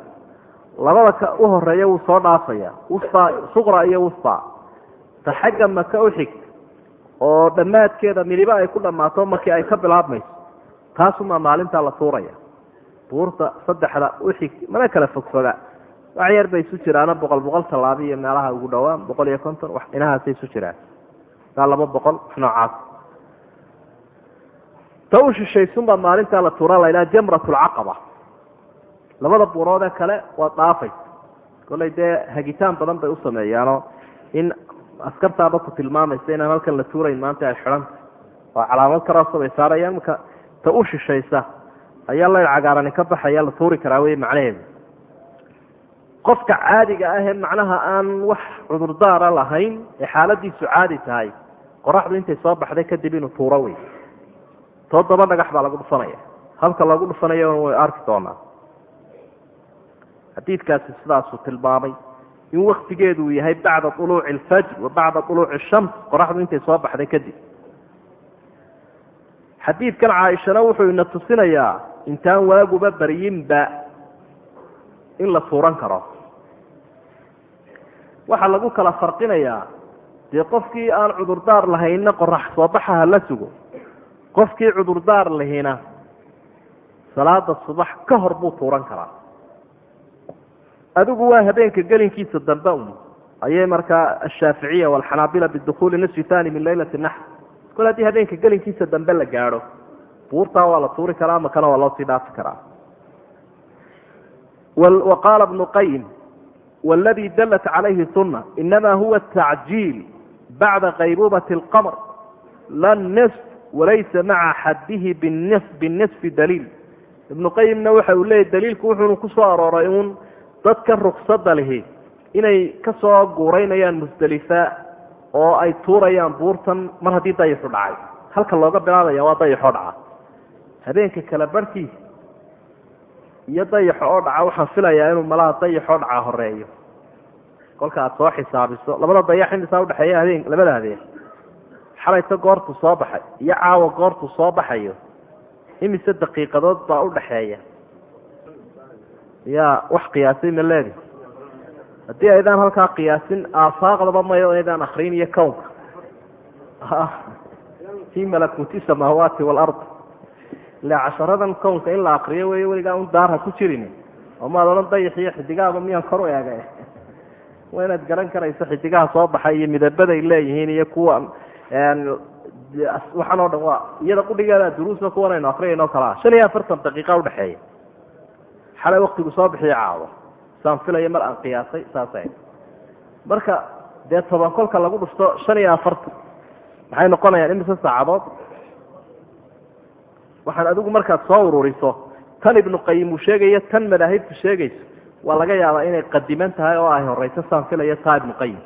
labada ka u horreeya wuu soo dhaafaya. Wusta suqra iyo wusta ta xagga maka uxigta oo dhammaadkeeda midiba ay ku dhammaato markii ay ka bilaabmayso. Taasumaa maalintaa la tuuraya. Buurta saddexda uxig mana kala fogfoga wax yar bay isu jiraano boqol boqol tallaabi iyo meelaha ugu dhowaan boqol iyo konton wax inahaasay isu jiraan. Kaa laba boqol wax noocaas. Ta u maalintaa la tuura la yidhaha jamrat lcaqaba labada buuroodee kale waa dhaafay kollay dee hagitaan badan bay u sameeyaanoo in askartaaba ku tilmaamaysa inaan halkan la tuurayn maanta ay xidhanta oo calaamad karaaso bay saarayaan marka ta u shishaysa ayaa layr cagaarani ka baxaya la tuuri karaa wey macnaheedu. Qofka caadiga ah macnaha aan wax cudurdaara lahayn ee xaaladiisu caadi tahay qoraxdu intay soo baxday kadib inuu tuuro wey toddoba dhagax baa lagu dhufanaya habka lagu dhufanayo arki doonaa xadiidkaasi sidaasuu tilmaamay in waktigeedu yahay bacda uluuci alfajr wa bacda uluuci shams qoraxdu intay soo baxday kadib. Xadiidkan caaishana wuxuu ina tusinayaa intaan waaguba baryinba in la tuuran karo. Waxaa lagu kala farqinayaa dee qofkii aan cudurdaar lahaynna qorax soo baxaha la sugo. Qofkii cudurdaar lahina salaada subax ka hor buu tuuran karaa adigu waa habeenka gelinkiisa dambe un ayay markaa ashaaficiya walxanaabila bidukuuli nisfi thani min laylati naxr kol haddii habeenka gelinkiisa dambe la gaadho buurtaa waa la tuuri karaa makana waa loo dhaafi karaa. Wa qaala bnu qayim wاladii dalat calayhi suna inama huwa tacjiil bacda kaybubati اlqamr la nisf walaysa maca xadihi binisfi daliil. Ibnu qayimna waxa uu leeyay daliilku wuxuunu ku arooray uun dadka ruksada lihi inay ka soo guuraynayaan musdelifa oo ay tuurayaan buurtan mar haddii dayaxu dhacay. Halka looga bilaabaya waa dayaxoo dhaca. Habeenka kala barhkiisa iyo dayaxa oo dhaca waxaan filayaa inuu malaha dayaxoo dhacaa horeeyo kolka aad soo xisaabiso labada dayax imisaa udhexeeya habeen labada habeen. Xalayta goortu soo baxay iyo caawa goortu soo baxayo. Imise daqiiqadood baa udhaxeeya yaa wax qiyaasay ma leedi. Haddii aydaan halkaa qiyaasin aafaaqdaba mayo aydaan akrin iyo kownka fi malakuuti samaawaati walard ila casharadan kownka in la akriyo wey weligaa un daarha ku jirin. Oo maad odhan dayax iyo xidigaaba miyaan kor u eega waa inaad garan karayso xidigaha soo baxay iyo midabaday leeyihiin iyo kuwa waxaan oo dhan waa iyada qudhigeeda duruusa kuwan aynu akriyayno kala ah shan iyo afartan daqiiqa udhexeeya xalay waktigu soo bixiyo caawo saan filaya mar aan qiyaasay saasa marka dee toban kolka lagu dhufto shan iyo afartan maxay noqonayaan imise saacadood? Waxaan adigu markaad soo ururiso tan ibnu qayim uu sheegayo tan madaahibtu sheegayso waa laga yaabaa inay qadiman tahay oo ay horeyso saan filaya taa ibnu qayim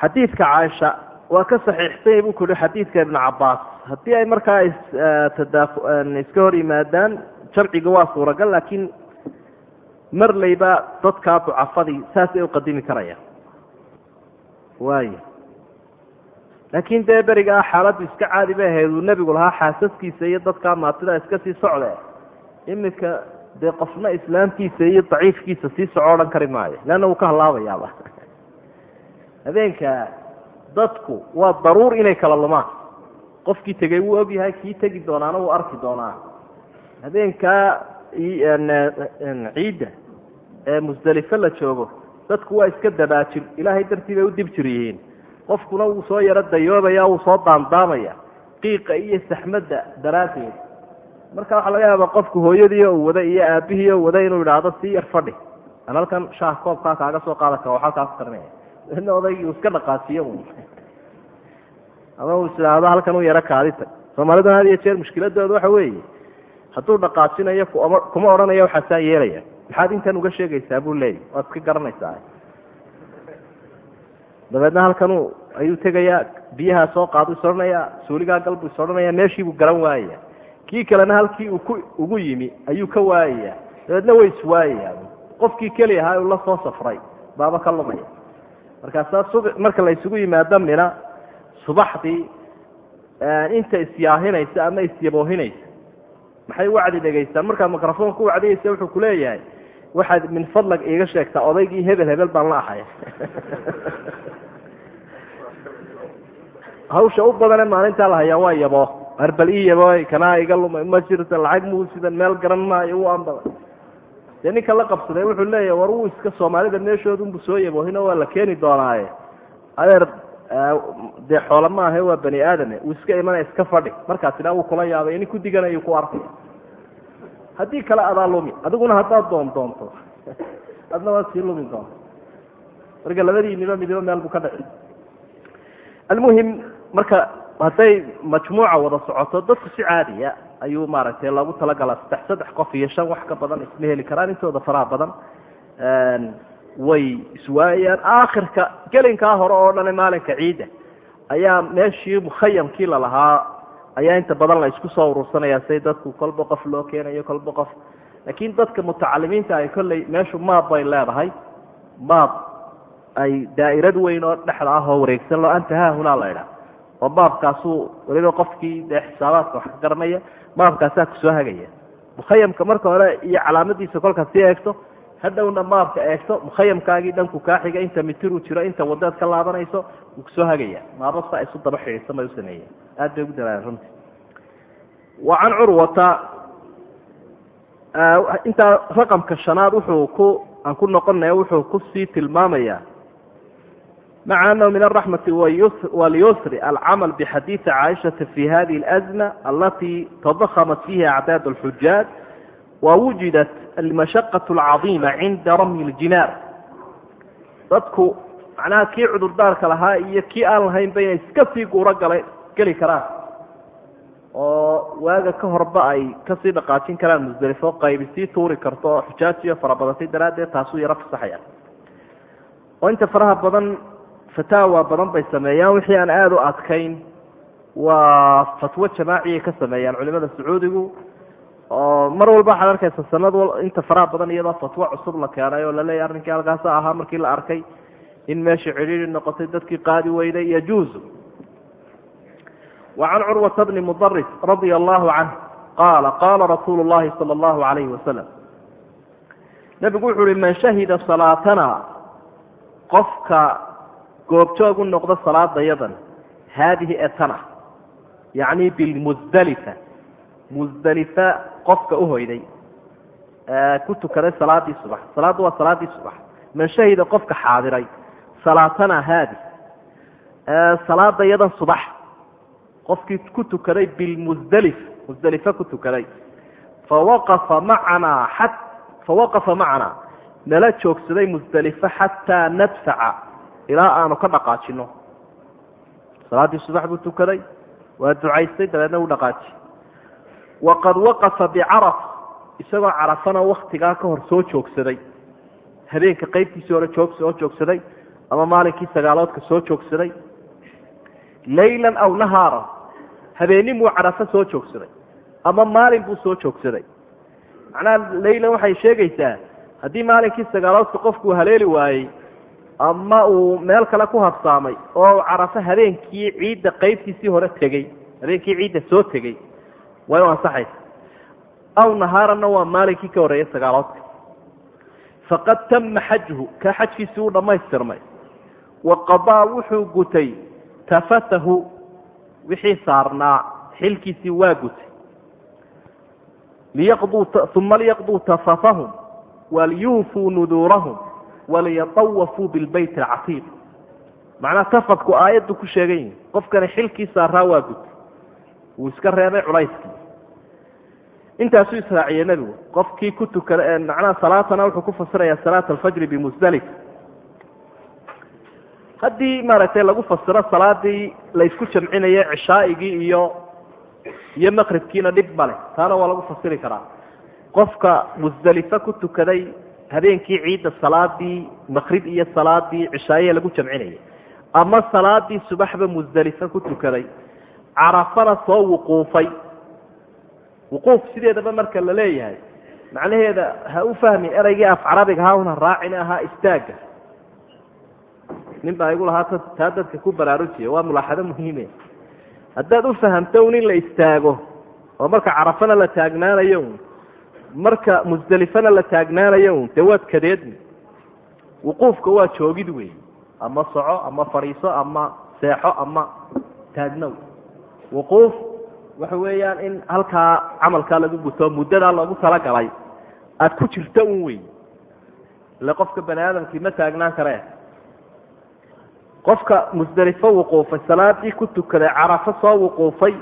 xadiidka caaisha waa ka saxiixsanya buu ku yihi xadiidka ibnu cabaas haddii ay markaa tadaaf iska hor yimaadaan sharciga waa suuragal laakiin marlayba dadkaa ducafadii saasay uqadimi karayaan. Waaya laakiin dee berigaa xaaladdu iska caadi bay ahayd uu nebigu lahaa xaasaskiisa iyo dadkaa maatida iska sii socde iminka dee qofna islaamkiisa iyo daciifkiisa sii soco odhan kari maayo. Leanna wuu ka halaabayaaba habeenka dadku waa daruur inay kala lumaan. Qofkii tegey wuu ogyahay kii tegi doonaana wuu arki doonaa habeenkaa ciidda ee musdelifo la joogo dadku waa iska dabaajin. Ilaahay dartii bay u dib jir yihiin. Qofkuna wuu soo yaro dayoobaya wuu soo daandaamaya. Qiiqa iyo saxmadda daraaddeed. Marka waxaa laga yaabaa qofku hooyadii oo wada iyo aabihii oo wada inuu idhaahdo sii yar fadhi. Aan halkan shaah koobkaa kaaga soo qaada ka waxaa kaas karinaya ina odaygii iska dhaqaasiyo ama uu isidhaahdo halkan u yaro kaadita. Soomaaliduna had iyo jeer mushkiladooda waxa weeye hadduu dhaqaajinayo kuma odhanayo waxaasaa yeelaya. Maxaad intan uga sheegaysaa buu leeyahy waad iska garanaysaa. Dabeedna halkanu ayuu tegayaa biyahaa soo qaadu is suuligaa gal buu is odhanaya meeshiibuu garan waayaya kii kalena halkii uu ku ugu yimi ayuu ka waayaya dabeedna way iswaayayaan qofkii keli ahaa uu la soo safray. Baaba ka lumaya. Markaasaa sub marka la isugu subaxdii inta isyaahinaysa ama isyaboohinaysa maxay wacdi dhegaystaan markaad microfoon ku wacdiyaysa wuxuu kuleeyahay waxaad min fadlag iiga sheegtaa odaygii hebel hebel baan la ahay. Hawsha u badane maalintaa la hayaa waa yabo. Arbal ii yabo kanaa iga lumay ma jirta lacag muu sidan meel garan maayo u anbaday dee ninka la qabsaday wuxuu leeyahay war wuu iska soomaalida meeshoodunbu soo yaboohino waa la keeni doonaaye. Adeer dee xoolo maaha waa bani aadame uu iska imanaya iska fadhi. Markaasina wuu kula yaabay nin ku diganayu ku arkaya haddii kale adaa lumi. Adiguna haddaad doon doonto. Adna waad sii lumi doonta marka labadiiniba midiba meel buu ka dhici almuhim marka hadday majmuuca wada socoto dadku si caadiya ayuu maaragtay loogu talagalaa saddex saddex qof iyo shan wax ka badan isma heli karaan intooda faraha badan way iswaayaan. Aakhirka gelinkaa hore oo dhane maalinka ciidda ayaa meeshii mukhayamkii lalahaa ayaa inta badan la isku soo urursanaya say dadku kolba qof loo keenayo kolba qof. Laakiin dadka mutacalimiinta ay kolley meeshu maab bay leedahay. Maab ay daa'irad weyn oo dhexda ah oo wareegsan loo antahaahunaa la idhaa oo maabkaasuu weliba qofkii dee xisaabaadka wax ka garanaya maabkaasaa ku soo hagaya. Mukhayamka marka hore iyo calaamadiisa kolkaad sii eegto hadhowna maabka eegto mukhayamkaagii dhanku kaa xiga inta mitiruu jiro inta wadaad ka laabanayso wuu ku soo hagaya. Maabasa isu daba xidhiidsan bay u sameeyeen aad bay ugu dadaaleen runtii. Wa can curwata intaa raqamka shanaad wuxuu ku aan ku noqonaya wuxuu ku sii tilmaamaya maca anahu min araxmati walyusri alcamal bixadiidi caaishata fi hadihi اlazma alati tadakhamat fiha acdaad اlxujaaj wawujidat almashaqa alcaiima cinda ramyi ljinaar dadku macnaha kii cudurdaarka lahaa iyo kii aan lahaynba inay iska sii guuro gala geli karaan. Oo waaga ka horba ay ka sii dhaqaajin karaan musdelifo qaybi sii tuuri karto oo xujaajiyo farabadatay daraaddeed taasuu yaro fasaxaya. Oo inta faraha badan fataawa badan bay sameeyaan. Wixii aan aada u adkayn waa fatwo jamaaciya ka sameeyaan culimada sacuudigu oo mar walba waxaad arkaysa sanad wa inta faraha badan iyadoo fatwo cusub la keenay oo laleeyahy arrinkii halkaasa ahaa markii la arkay in meesha cidhiiri noqotay dadkii qaadi weyday yajuusu wa can curwata bni mudaris radia allahu canh qaala qaala rasuulu llahi sala allahu calayhi wasalam nebigu wuxuu uhi man shahida salaatana qofka goobjoog u noqda salaada yadan haadihi ee tana bilmusdalifa musdalifa qofka uhoyday ku tukaday salaadii subax. Salaaddu waa salaadii subax. Man shahida qofka xaadiray salaatana haadi. Salaada yadan subax qofkii ku tukaday bilmusdalif musdalife ku tukaday. Fawaqafa macanaa a fawaqafa macanaa nala joogsaday musdalife xataa nadfaca ilaa aanu ka dhaqaajino. Salaaddii subax buu tukaday waa ducaystay dabeedna u dhaqaaji waqad waqafa bicaraf isagoo carafana waktigaa ka hor soo joogsaday habeenka qaybtiisii hore soo joogsaday ama maalinkii sagaaloodka soo joogsaday laylan aw nahaaran habeenin buu carafo soo joogsaday ama maalin buu soo joogsaday macnaha laylan waxay sheegaysaa haddii maalinkii sagaaloodka qofkuu haleeli waayey ama uu meel kale ku habsaamay oo carafo habeenkii ciidda qaybtiisii hore tegey habeenkii ciidda soo tegey way u ansaxaysa aw nahaaranna waa maalinkii ka horreeyay sagaaloodka faqad tama xajhu kaa xajkiisii uu dhammaystirmay. Wa qadaa wuxuu gutay tafatahu wixii saarnaa xilkiisii waa gutay. Uma liyaqduu tafatahum waliyuufuu nuduurahum waliyatawafuu bilbayt alcatiiq macnaa tafadku aayaddu ku sheegan yihi qofkani xilkii saaraa waa gud wuu iska reebay culayskii. Intaasuu israaciyey nebigu. Qofkii ku tukada macnaha salaatana wuxuu ku fasirayaa salaata alfajri bimusdalif haddii maaragtay lagu fasiro salaadii laysku jamcinayay cishaaigii iyo iyo maqribkiina dhib male taana waa lagu fasiri karaa. Qofka musdalife ku tukaday habeenkii ciidda salaadii maqrib iyo salaadii cishaaye lagu jamcinayay. Ama salaadii subaxba musdalife ku tukaday carafana soo wuquufay. Wuquuf sideedaba marka la leeyahay. Macnaheeda ha u fahmin ereygii af carabiga ha una raacin ahaa istaaga. Nin baa igu lahaa taa dadka ku baraarujiya waa mulaaxado muhiime haddaad u fahamto un in la istaago oo marka carafana la taagnaanayo un marka musdelifana la taagnaanayo un dee waad kadeedmi wuquufka waa joogid wey ama soco ama fadhiiso ama seexo ama taagnow wuquuf waxa weeyaan in halkaa camalkaa lagu guto muddadaa loogu talagalay aada ku jirto un wey ile qofka bani aadamkii ma taagnaan karee. Qofka musdelifo wuquufay salaadii ku tukaday carafo soo wuquufay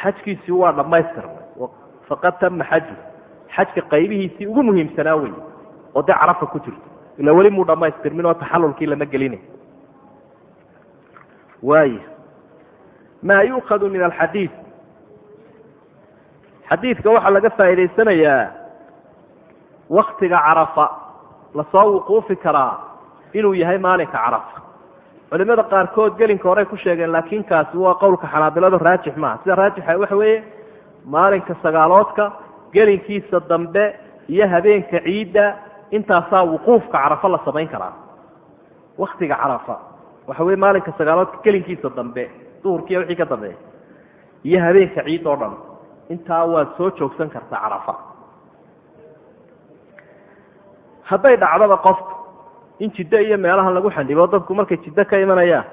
xajkiisii waa dhammaystirmay. Faqad tama xaju xajka qaybihiisii ugu muhiimsanaa wey oo dee carafa ku jirto. Ila weli muu dhamaystirmin oo taxalulkii lama gelinay waay maa yuukadu min alxadiid xadiidka waxaa laga faa'idaysanayaa waktiga carafa. Lasoo wuquufi karaa inuu yahay maalinka carafa. Culimada qaarkood gelinka horey ku sheegeen laakiin kaasi waa qowlka xanaabiladu raajix maaha. Sida raajixa waxa weeye maalinka sagaaloodka gelinkiisa dambe iyo habeenka ciidda intaasaa wuquufka carafa la samayn karaa. Waktiga carafa. Waxa weye maalinka sagaaloodka gelinkiisa dambe duhurkiiya wixii ka dambeeya iyo habeenka ciid oo dhan intaa waad soo joogsan kartaa carafa. Hadday dhacdaba qofku in jiddo iyo meelahan lagu xandhibo dadku markay jiddo ka imanayaan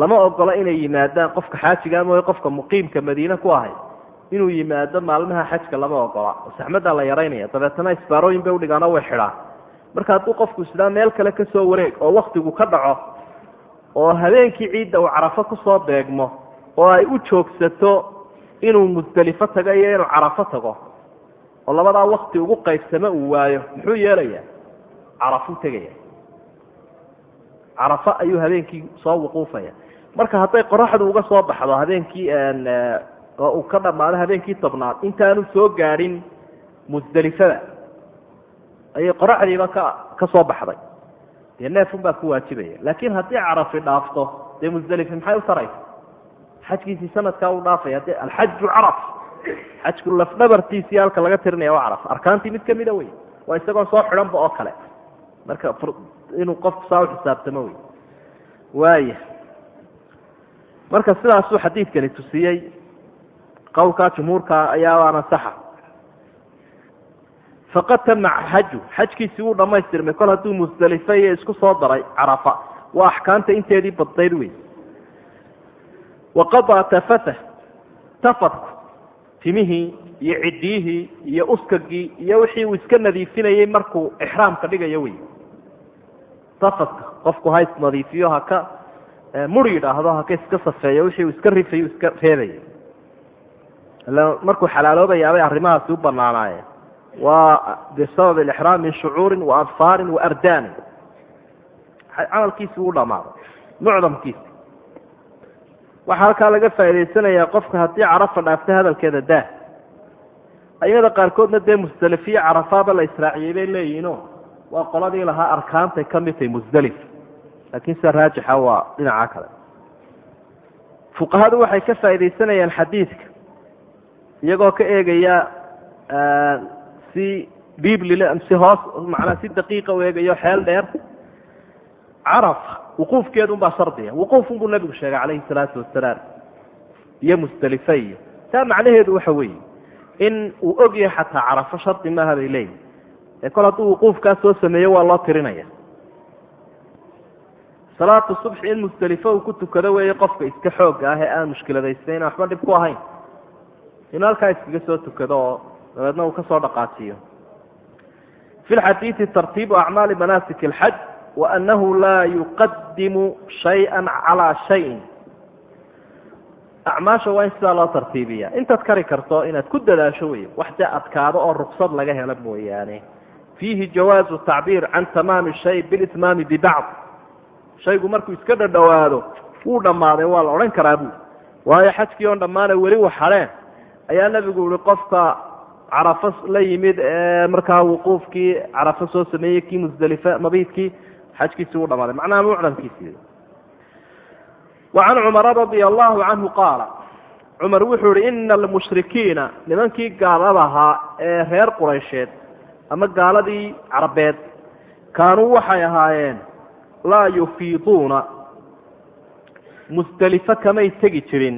lama ogola inay yimaadaan qofka xaajiga mooye qofka muqiimka madiine ku ahay. Inuu yimaado maalmaha xajka lama ogola. Oo saxmaddaa la yaraynaya dabeetana isbaarooyin bay udhigaanoo way xidhaan. Marka hadduu qofku isdhaa meel kale ka soo wareeg oo waktigu ka dhaco oo habeenkii ciidda uu carafo ku soo beegmo oo ay u joogsato inuu musdelifo tago iyo inuu carafo tago. Oo labadaa wakti ugu qaybsamo uu waayo muxuu yeelayaa? Carafuu tegaya carafo ayuu habeenkii soo wuquufaya. Marka hadday qoraxdu uga soo baxdo habeenkii oo uu ka dhamaado habeenkii tobnaad intaanu soo gaadhin musdelifada ayay qoraxdiiba ka ka soo baxday dee neefun baa ku waajibaya. Laakiin haddii carafi dhaafto dee musdelife maxay u taraysa xajkiisii sanadkaa u dhaafaya de alxaju caraf. Xajku lafdhabartiisii halka laga tirinaya waa caraf. Arkaantii mid kamida wey. Waa isagoon soo xidhanba oo kale. Marka inuu qofku saa uxisaabtamo wey. Waaya marka sidaasuu xadiidkani tusiyey. Qowlkaa jumhuurka ayaa saxa faqad tama xaju xajkiisii wuu dhamaystirmay kol hadduu musdelife iyo isku soo daray carafa. Waa axkaamta inteedii badnayd wey waqadaa tafata tafadku timihii iyo ciddiyihii iyo uskagii iyo wixii uu iska nadiifinayey markuu ixraamka dhigayo wey tafadka qofku ha isnadiifiyo haka mur yidhaahdo haka iska safeeyo wixii uu iska rifayo iska reebayo markuu xalaaloobayaabay arrimahaasi u banaanaayeen waa bisabab alixraam min shucuurin wa adfaarin wa ardaanin camalkiisi uu dhamaaday mucdamkiisi waxaa halkaa laga faa'idaysanayaa qofka haddii carafa dhaafta hadalkeeda daa aimada qaarkoodna dee musdelifiyo carafaaba la israaciyey bay leeyihiino waa qoladii lahaa arkaantay ka mid tahay musdelif laakiin sida raajixa waa dhinaca kale fuqahadu waxay ka faaidaysanayaan xadiidka iyagoo ka eegaya si dhiiblile si hoos macnaa si daqiiqa u eegayo xeel dheer caraf wuquufkeedun baa shardiya. Wuquufun buu nabigu sheegay calayhi salaatu wasalaam iyo musdelife iyo taa macnaheedu waxa weeye in uu ogyahay xataa carafo shardi maaha bay leeyihiin ee kol hadduu wuquufkaa soo sameeyo waa loo tirinaya. Salaatu subxi in musdelifo uu ku tukado weeye qofka iska xooga ah ee aan mushkiladaysayn waxba dhib ku ahayn. Inuu halkaa iskaga soo tukado oo dabeedna uu ka soo dhaqaajiyo. Fi lxadiidi tartiibu acmaali manaasik alxaj waanahu laa yuqadimu shaya calaa shayin. Acmaasha waa in sidaa loo tartiibiya intaad kari karto inaad ku dadaasho wey wax dee adkaado oo ruksad laga helo mooyaane. Fiihi jawaazu tacbiir can tamaami shay bilitmaami bibacd shaygu markuu iska dhadhowaado wuu dhammaaday waa la odhan karaa buu. Waayo xajkii oon dhammaana weli waxadheen ayaa nebigu yihi qofka carafo la yimid markaa wuquufkii carafo soo sameeyey kii musdelife mabiidkii xajkiisii wuu dhamaaday. Macnaha mucdamkiisii wacan cumara radia allahu canhu qaala cumar wuxuu yihi ina almushrikiina nimankii gaalada ahaa ee reer quraysheed ama gaaladii carabeed kaanuu waxay ahaayeen laa yufiiduuna musdelifo kamay tegi jirin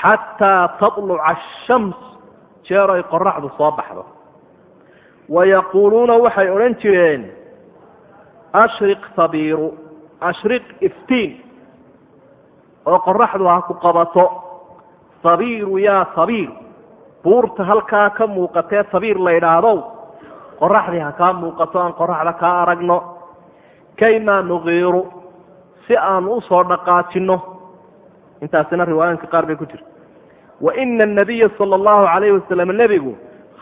xataa taluca ashams jeer ay qoraxdu soo baxdo. Wayaquuluuna waxay odhan jireen ashriq tabiiru ashriq iftiin. Oo qoraxdu ha ku qabato tabiiru yaa tabiir buurta halkaa ka muuqatee tabiir la idhaahdow qoraxdii ha kaa muuqato aan qoraxda kaa aragno. Kaymaa nugiiru si aan u soo dhaqaajino intaasina riwaayaanka qaar bay ku jirta wa ina anabiya sala allahu calayhi wasalam nebigu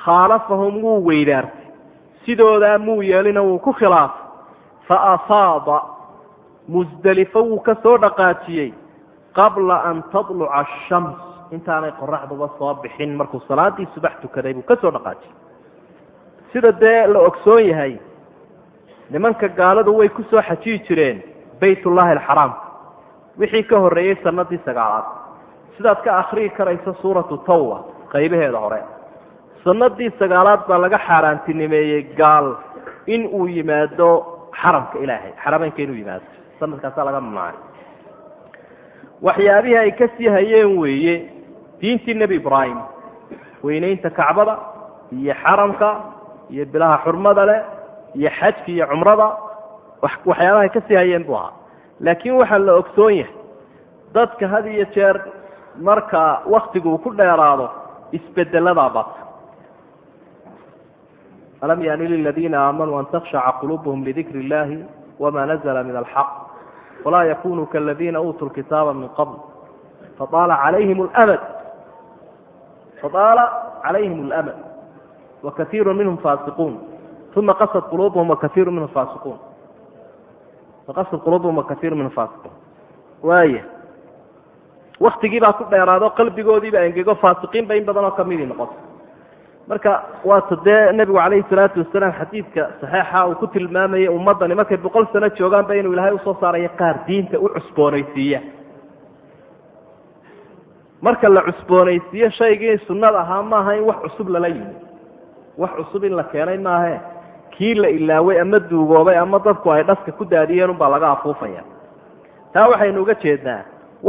khaalafahum wuu weydaartay sidoodaa muu yeelina wuu ku khilaafay fa afaada musdelifo wuu ka soo dhaqaajiyey qabla an tadluca ashams intaanay qoraxduba soo bixin markuu salaadii subax tukaday buu ka soo dhaqaajiyey. Sida dee la ogsoon yahay nimanka gaaladu way ku soo xajiyi jireen baytullaahi alxaraam. Wixii ka horreeyey sanadii sagaalaad sidaad ka akriyi karayso suuratu tawba qaybaheeda hore. Sanadii sagaalaad baa laga xaaraantinimeeyey gaal in uu yimaado xaramka ilaahay xarameynka inuu yimaado. Sanadkaasaa laga mamnucay waxyaabihii ay ka sii hayeen weeye diintii nebi ibraahim weynaynta kacbada iyo xaramka iyo bilaha xurmada leh iyo xajka iyo cumrada waxyaabaha ay ka sii hayeen buu ahaa. Laakiin waxaa la ogsoon yahay dadka had iyo jeer marka waktigu ku dheeraado isbedeladaa bata alam yani liladiina aamanuu an takshaca quluubuhum lidikri illahi wama nazla min alxaq walaa yakunuu kaladiina uutuu lkitaaba min qabl. Faaala calayhim lmad faaala calayhim اlamad wakaiiru minhum faasiquun. Uma qasad quluubuhum wakaiiru minhum faasiquun. Faqasad quluubuhum wakaiiru minhum faasiquun. Waaya waktigii baa ku dheeraado qalbigoodiiba engego faasiqiinba in badan oo kamidii noqoto marka waata dee nebigu calayhi salaatu wasalaam xadiidka saxeixa uu ku tilmaamayay ummaddani markay boqol sano joogaanba inuu ilaahay u soo saarayo qaar diinta u cusboonaysiiya. Marka la cusboonaysiiyo shaygii sunnada ahaa maaha in wax cusub lala yimi wax cusub in la keenay maahe kii la ilaaway ama duugoobay ama dadku ay dhaska ku daadiyeen unbaa laga afuufaya. Taa waxaynu uga jeednaa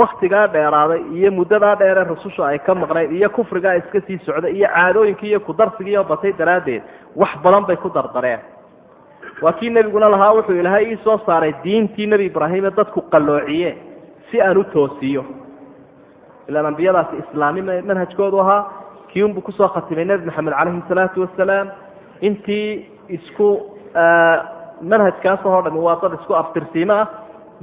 waktigaa dheeraaday iyo muddadaa dheeree rususha ay ka maqnayd iyo kufrigaa iska sii socday iyo caadooyinkii iyo kudarsigiioo batay daraaddeed wax badan bay ku dardareen. Waa kii nebiguna lahaa wuxuu ilaahay ii soo saaray diintii nebi ibraahime dadku qalloociye si aan u toosiyo. Ilaan ambiyadaasi islaami manhajkoodu ahaa kii unbuu ku soo khatimay nebi maxamed calayhi salaatu wasalaam. Intii isku manhajkaas oo dhami waa dad isku aftirsiimo ah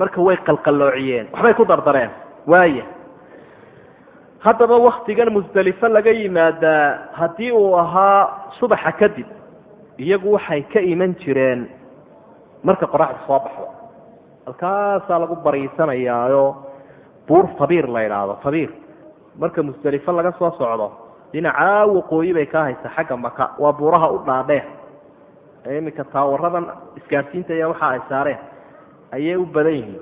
marka way qalqalloociyeen waxbay ku dardareen. Waaya haddaba waktigan musdelifo laga yimaadaa haddii uu ahaa subaxa kadib iyagu waxay ka iman jireen marka qoraxda soo baxdo. Halkaasaa lagu bariisanayaayo buur fabiir la idhaahdo fabiir. Marka musdelifo laga soo socdo dhinacaa waqooyi bay ka haysaa xagga maka waa buuraha u dhaadheer. Ee iminka taawaradan isgaadhsiinta iyo waxa ay saareen ayay u badan yihiin.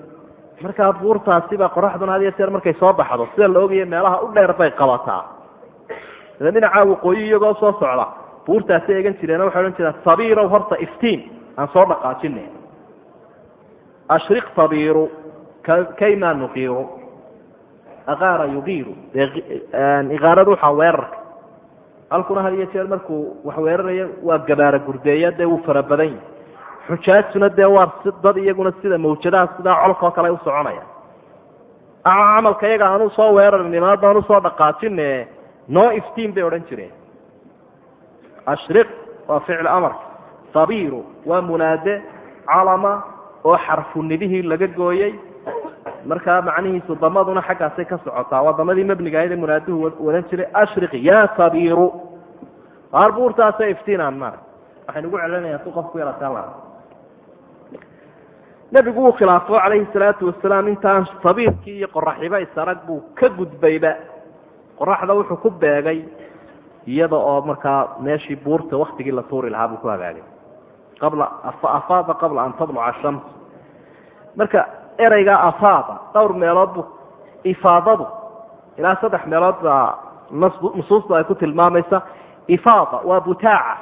Markaa buurtaasibaa qoraxduna had iyo jeer markay soo baxdo sida la ogaya meelaha u dheer bay qabataa. Ida dhinacaa waqooyi iyagoo soo socda buurtaasi eegan jireen waxay odhan jireen tabiirow horta iftiin aan soo dhaqaajina ashriq tabiiru kayma nuqiiru? Aqaara yuqiiru iqaaradu waxaa weerarka. Halkuna had iyo jeer markuu wax weerarayo waa gabaara gurdeeya dee wuu fara badan yahi xujaajtuna dee waa dad iyaguna sida mawjadaha sidaa colkao kale u soconaya camalka iyaga aanu soo weerarin imaada aanu soo dhaqaajine noo iftiin bay odhan jireen. Ashriq waa ficil amarka tabiiru waa munaade calama oo xarfunidihii laga gooyey markaa macnihiisu damaduna xaggaasay ka socotaa waa damadii ee munaaduhu wadan jiray ashriq ya sabiiru qaar buurtaasa iftiinaan mara waxay nagu celinayaan si qofku yaratala nebigu wuu khilaafo calayhi salaatu wasalaam intaan sabiirkii iyo qoraxiba isarag buu ka gudbayba. Qoraxda wuxuu ku beegay iyada oo markaa meeshii buurta waktigii la tuuri lahaa buu ku hagaagay. Qabla afaada qabla an tadluca shams. Marka ereyga afaada dhowr meelood bu ifaadadu ilaa saddex meelood baa nusuusta ay ku tilmaamaysa ifaada waa butaaca.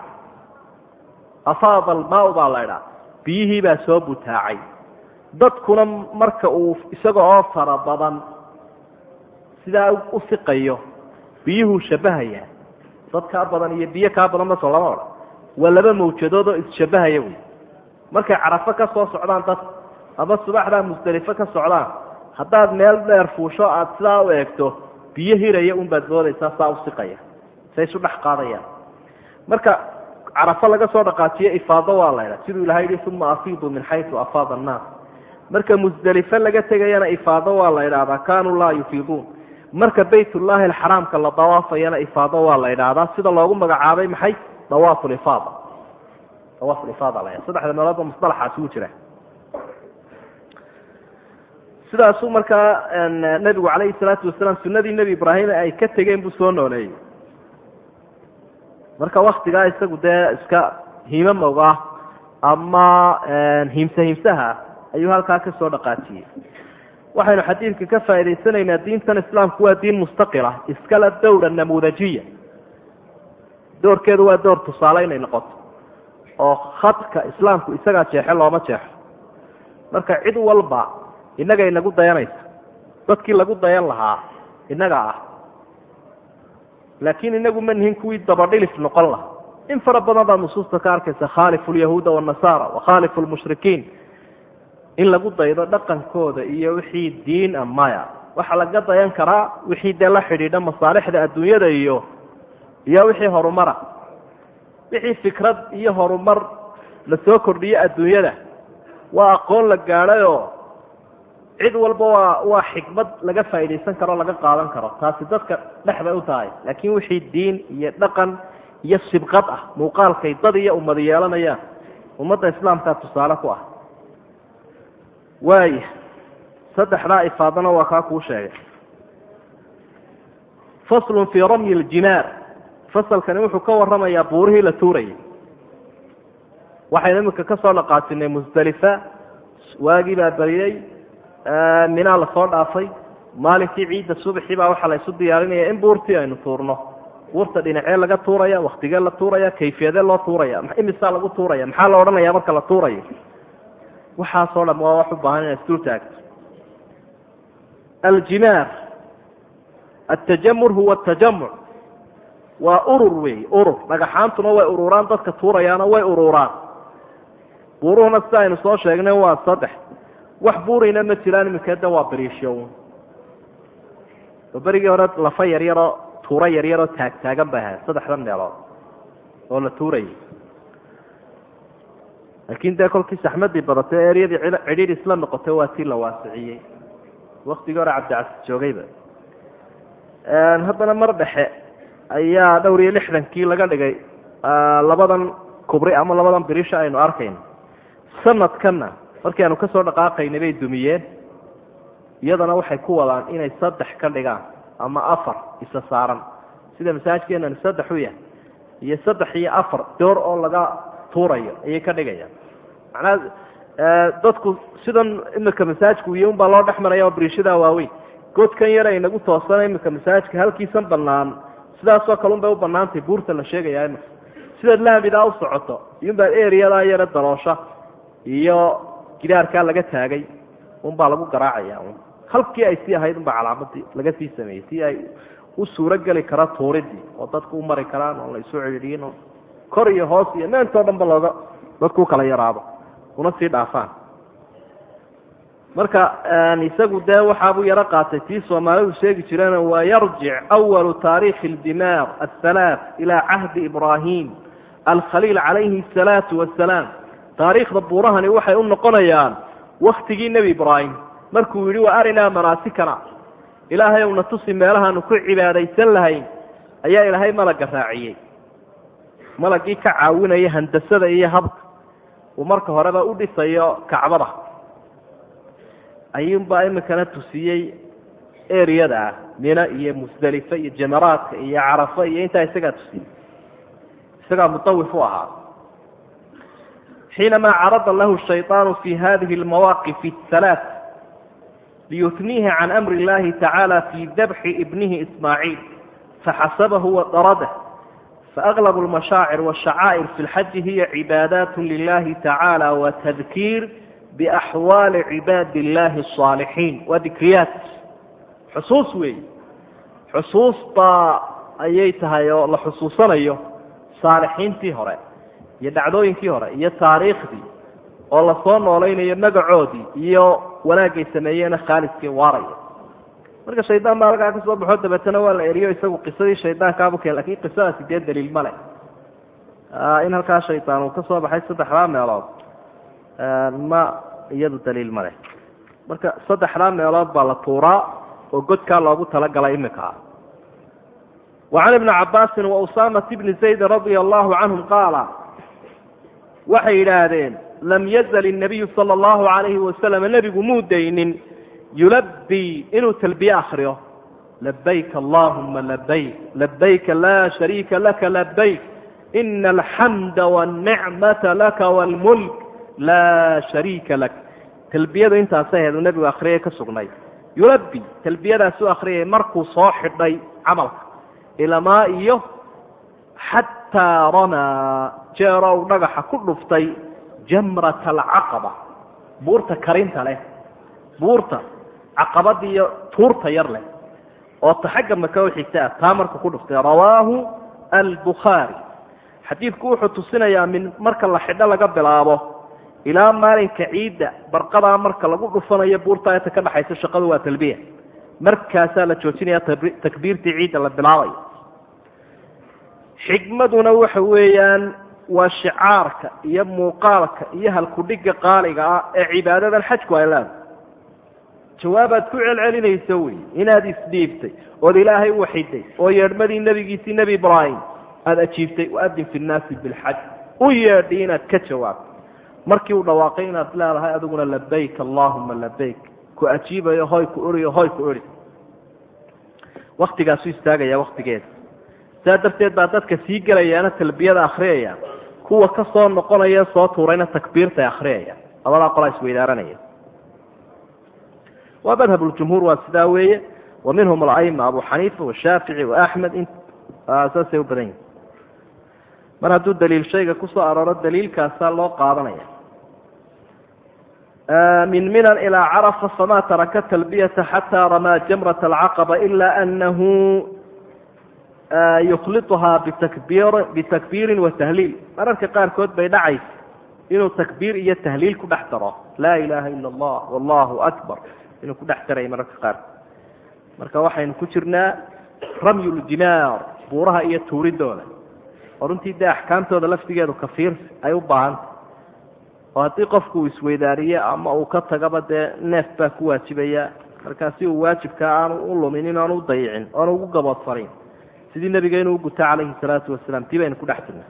Afaada almaa baa la idhaa biyihii baa soo butaacay dadkuna marka uu isaga oo fara badan sidaa u siqayo biyuhuu shabahaya dad kaa badan iyo biyo kaa badan maso lama odhan waa laba mawjadood oo wey markay carafo ka soo socdaan dad ama subaxdaa musdelifo ka socdaan haddaad meel dheer fuusho aada sidaa u eegto biyo hiraya unbaad moodaysaa saa u say isu dhex qaadayaan. Marka carafo laga soo dhaqaajiyo ifaado waa laydha siduu ilahay yihi uma afiidu min xaysu afaada annaas marka musdelifo laga tegayana ifaado waa la idhaahdaa kaanuu laa yufiiduun. Marka baytullaahi alxaraamka la dawaafayana ifaado waa la idhaahdaa sida loogu magacaabay maxay? Dawaafulifaada dawaafulifaada la saddexda meeloodba musalaxaasi u jira. Sidaasuu markaa nebigu calayhi salaatu wasalaam sunadii nebi ibraahim ay ka tegeen buu soo nooleeyey. Marka waktigaa isagu dee iska himamog ah ama himse himsaha ayuu halkaa ka soo dhaqaajiyey. Waxaynu xadiidka ka faa'idaysanaynaa diintan islaamku waa diin mustaqila iskala dowra namuudajiya. Doorkeedu waa door tusaale inay noqoto oo khadka islaamku isagaa jeexe looma jeexo. Marka cid walba innaga inagu dayanaysa dadkii lagu dayan lahaa innaga ah. Laakiin inagu ma nihin kuwii dabadhilif noqon lahaa. In fara badan baad nusuusta ka arkaysa khaalifu lyahuuda wanasaara wakhaalifu lmushrikiin in lagu daydo dhaqankooda iyo wixii diin a maya. Waxaa laga dayan karaa wixii dee la xidhiidha masaalixda adduunyada iyo iyo wixii horumara. Wixii fikrad iyo horumar la soo kordhiyo adduunyada. Waa aqoon la gaadhayoo cid walba waa waa xikmad laga faa'iidaysan karo o laga qaadan karo. Taasi dadka dhex bay u tahay. Laakiin wixii diin iyo dhaqan iyo sibqad ah muuqaalkay dad iyo ummad yeelanayaan. Ummadda islaamkaa tusaale ku ah waaya saddexdaa ifaadana waa kaa kuu sheegay. Faslun fii ramyi ljimaar fasalkani wuxuu ka warramayaa buurihii la tuurayay. Waxaynu iminka ka soo dhaqaatinay musdelifa waagii baa bariyey minaa la soo dhaafay. Maalinkii ciidda subaxii baa waxaa la ysu diyaarinaya in buurtii aynu tuurno. Buurta dhinacee laga tuuraya waktigee la tuuraya kayfiyadee loo tuuraya imisaa lagu tuuraya maxaa la odhanaya marka la tuurayo waxaasoo dham waa wax u baahan inaad isdul taagto. Aljimaar altajamur huwa atajamuc waa urur wey urur. Dhagaxaantuna way ururaan dadka tuurayaana way ururaan. Buuruhuna sida aynu soo sheegnay waa saddex. Wax buurina ma jiraan iminkeeda waa beriisho oo berigii hore lafa yaryaroo tuuro yaryaroo taagtaagan bay ahayd saddexdan meelood oo la tuurayay laakiin dee kolkii saxmadii badatay ee eryadii cidhiidh isla noqotay waa tii la waasiciyey. Waktigii hore cabdicasiis joogayba. Haddana mar dhexe ayaa dhowr iyo lixdankii laga dhigay labadan kubri ama labadan birisha aynu arkayno sanadkanna markii aanu ka soo dhaqaaqaynay bay dumiyeen. Iyadana waxay ku wadaan inay saddex ka dhigaan ama afar isa saaran. Sida masaajkeenani saddex u yahay. Iyo saddex iyo afar door oo laga tuurayo ayay ka dhigayaan. Macnaha dadku sidan imika masaajku iyo unbaa loo dhex maraya oo biriishadaa waaweyn. Godkan yar ay nagu toosana imika masaajka halkiisan banaan sidaasoo kale un bay u banaantay buurta la sheegaya imika sidaad lahamidaa u socoto iyunbaa eriyadaa yare daloosha iyo gidaarkaa laga taagay unbaa lagu garaacaya. Halkii ay sii ahayd unbaa calaamadii laga sii sameeyey si ay u suuro geli kara tuuridii oo dadku u mari karaan oo la isu cidhiidhiyin oo kor iyo hoos iyo meentoo dhan ba looga dadku u kala yaraado una sii dhaafaan. Marka isagu dee waxaabuu yaro qaatay tii soomaalidu sheegi jireen waa yarjic awalu taarikhi ldimaar athalaat ilaa cahdi ibraahim alkhaliil calayhi asalaatu wasalaam taariikhda buurahani waxay u noqonayaan waktigii nebi ibraahim. Markuu yidhi wa arinaa manaasikana ilaahay una tusi meelahaanu ku cibaadaysan lahayn ayaa ilaahay malagga raaciyey malagii ka caawinaya handasada iyo habka uu marka horeba u dhisayo kacbada. Ayuunbaa iminkana tusiyey eriyada ah mina iyo musdelife iyo jamaraadka iyo carafo iyo intaa isagaa tusiyey. Isagaa mutawif u ahaa. Xiinamaa carada lahu shayطaanu fi hadihi lmawaaqif halaa liyutniihi can amri اllahi tacaala fi dabxi ibnihi ismaaciil faxasabahu wa darada اlmashaacir wالshacaa'ir fi اlxaji hiya cibaadaat lilahi tacaala watadkiir baxwaali cibaadi اllahi الصaalixiin waa dikriyaat xusuus weey xusuustaa ayay tahay oo la xusuusanayo saalixiintii hore iyo dhacdooyinkii hore iyo taariikhdii oo lasoo noolaynayo magacoodii iyo wanaagay sameeyeena khaalidkii waaraya marka shaydaan baa halkaa ka soo baxo dabeetana waa la eriyo isagu qisadii shaydaankaabukee lakiin qisadaasi dee daliil ma leh? In halkaa shaydaan uu ka soo baxay saddexdaa meelood ma iyadu daliil ma leh. Marka saddexdaa meelood baa la tuuraa oo godkaa loogu talagalay iminkaa wacan ibni cabbaasin wa usaamati bni zaydin radia allahu canhum qaala waxay yidhaahdeen lam yazal innabiyu sala allahu calayhi wasalam nebigu muu daynin yulabii inuu talbiye akriyo labayk allahuma labayk labayka laa shariika laka labayk ina alxamda wاnicmata laka wاlmulk laa shariika lak talbiyadu intaasa ahayd uu nebigu akhriyay ka sugnay yulabi talbiyadaasuu akhriyay markuu soo xidhay camalka ilamaa iyo xataa ranaa jeero dhagaxa ku dhuftay jamrat alcaqaba buurta karinta leh buurta caqabada iyo tuurta yar leh. Oo ta xagga maka u xigta ah taa marka ku dhuftay. Rawaahu albukhaari. Xadiidku wuxuu tusinayaa min marka la xidho laga bilaabo ilaa maalinka ciidda barqadaa marka lagu dhufanayo buurta inta ka dhaxaysa shaqadu waa talbiya. Markaasaa la joojinaya takbiirtii ciidda la bilaabayo xikmaduna waxa weeyaan waa shicaarka iyo muuqaalka iyo halkudhiga qaaliga ah ee cibaadadan xajku ay leedahay jawaabaad ku celcelinayso wey inaad isdhiibtay ood ilaahay u waxiday oo yeedhmadii nebigiisii nebi ibraahim aada ajiibtay waadin fi nnaasi bilxaj u yeedhi inaad ka jawaabto markii uu dhawaaqay inaad leedahay adiguna labayk allahuma labayk ku ajiibayo hoy ku oriyo hoy ku ori waktigaasu istaagaya waktigeeda saa darteed baa dadka sii gelayaana talbiyada akriyaya kuwa ka soo noqonaya soo tuurayna takbiirta akriyaya labadaa qolaa isweydaaranaya waa madhab ljumhuur waa sidaa weeye. Wa minhum alaima abu xaniifa washaafici waaxmed saasay u badan yihiin mar hadduu daliil shayga ku soo arooro daliilkaasaa loo qaadanaya. Min minan ilaa carafa fama taraka talbiyata xataa ramaa jamrat alcaqaba ila anahu yukhliطuhaa bitakbir bitakbiirin wa tahliil. Mararka qaarkood bay dhacaysa inuu takbiir iyo tahliil ku dhex daro. Laa ilaha ila allah wallahu akbar inuu ku dhex daraya mararka qaarkood marka waxaynu ku jirnaa ramyuljimaar buuraha iyo tuuridooda. Oo runtii dee axkaamtooda laftigeedu kafiir ay u baahantay oo haddii qofku uu isweydaariye ama uu ka tagaba dee neef baa ku waajibaya markaa si uu waajibkaa aanu u luminin oanu u dayicin oanu ugu gaboodfarin sidii nabiga inuu uguta calayhi salaatu wasalaam tii baynu ku dhex jirnay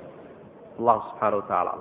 allahu subxaana wa tacala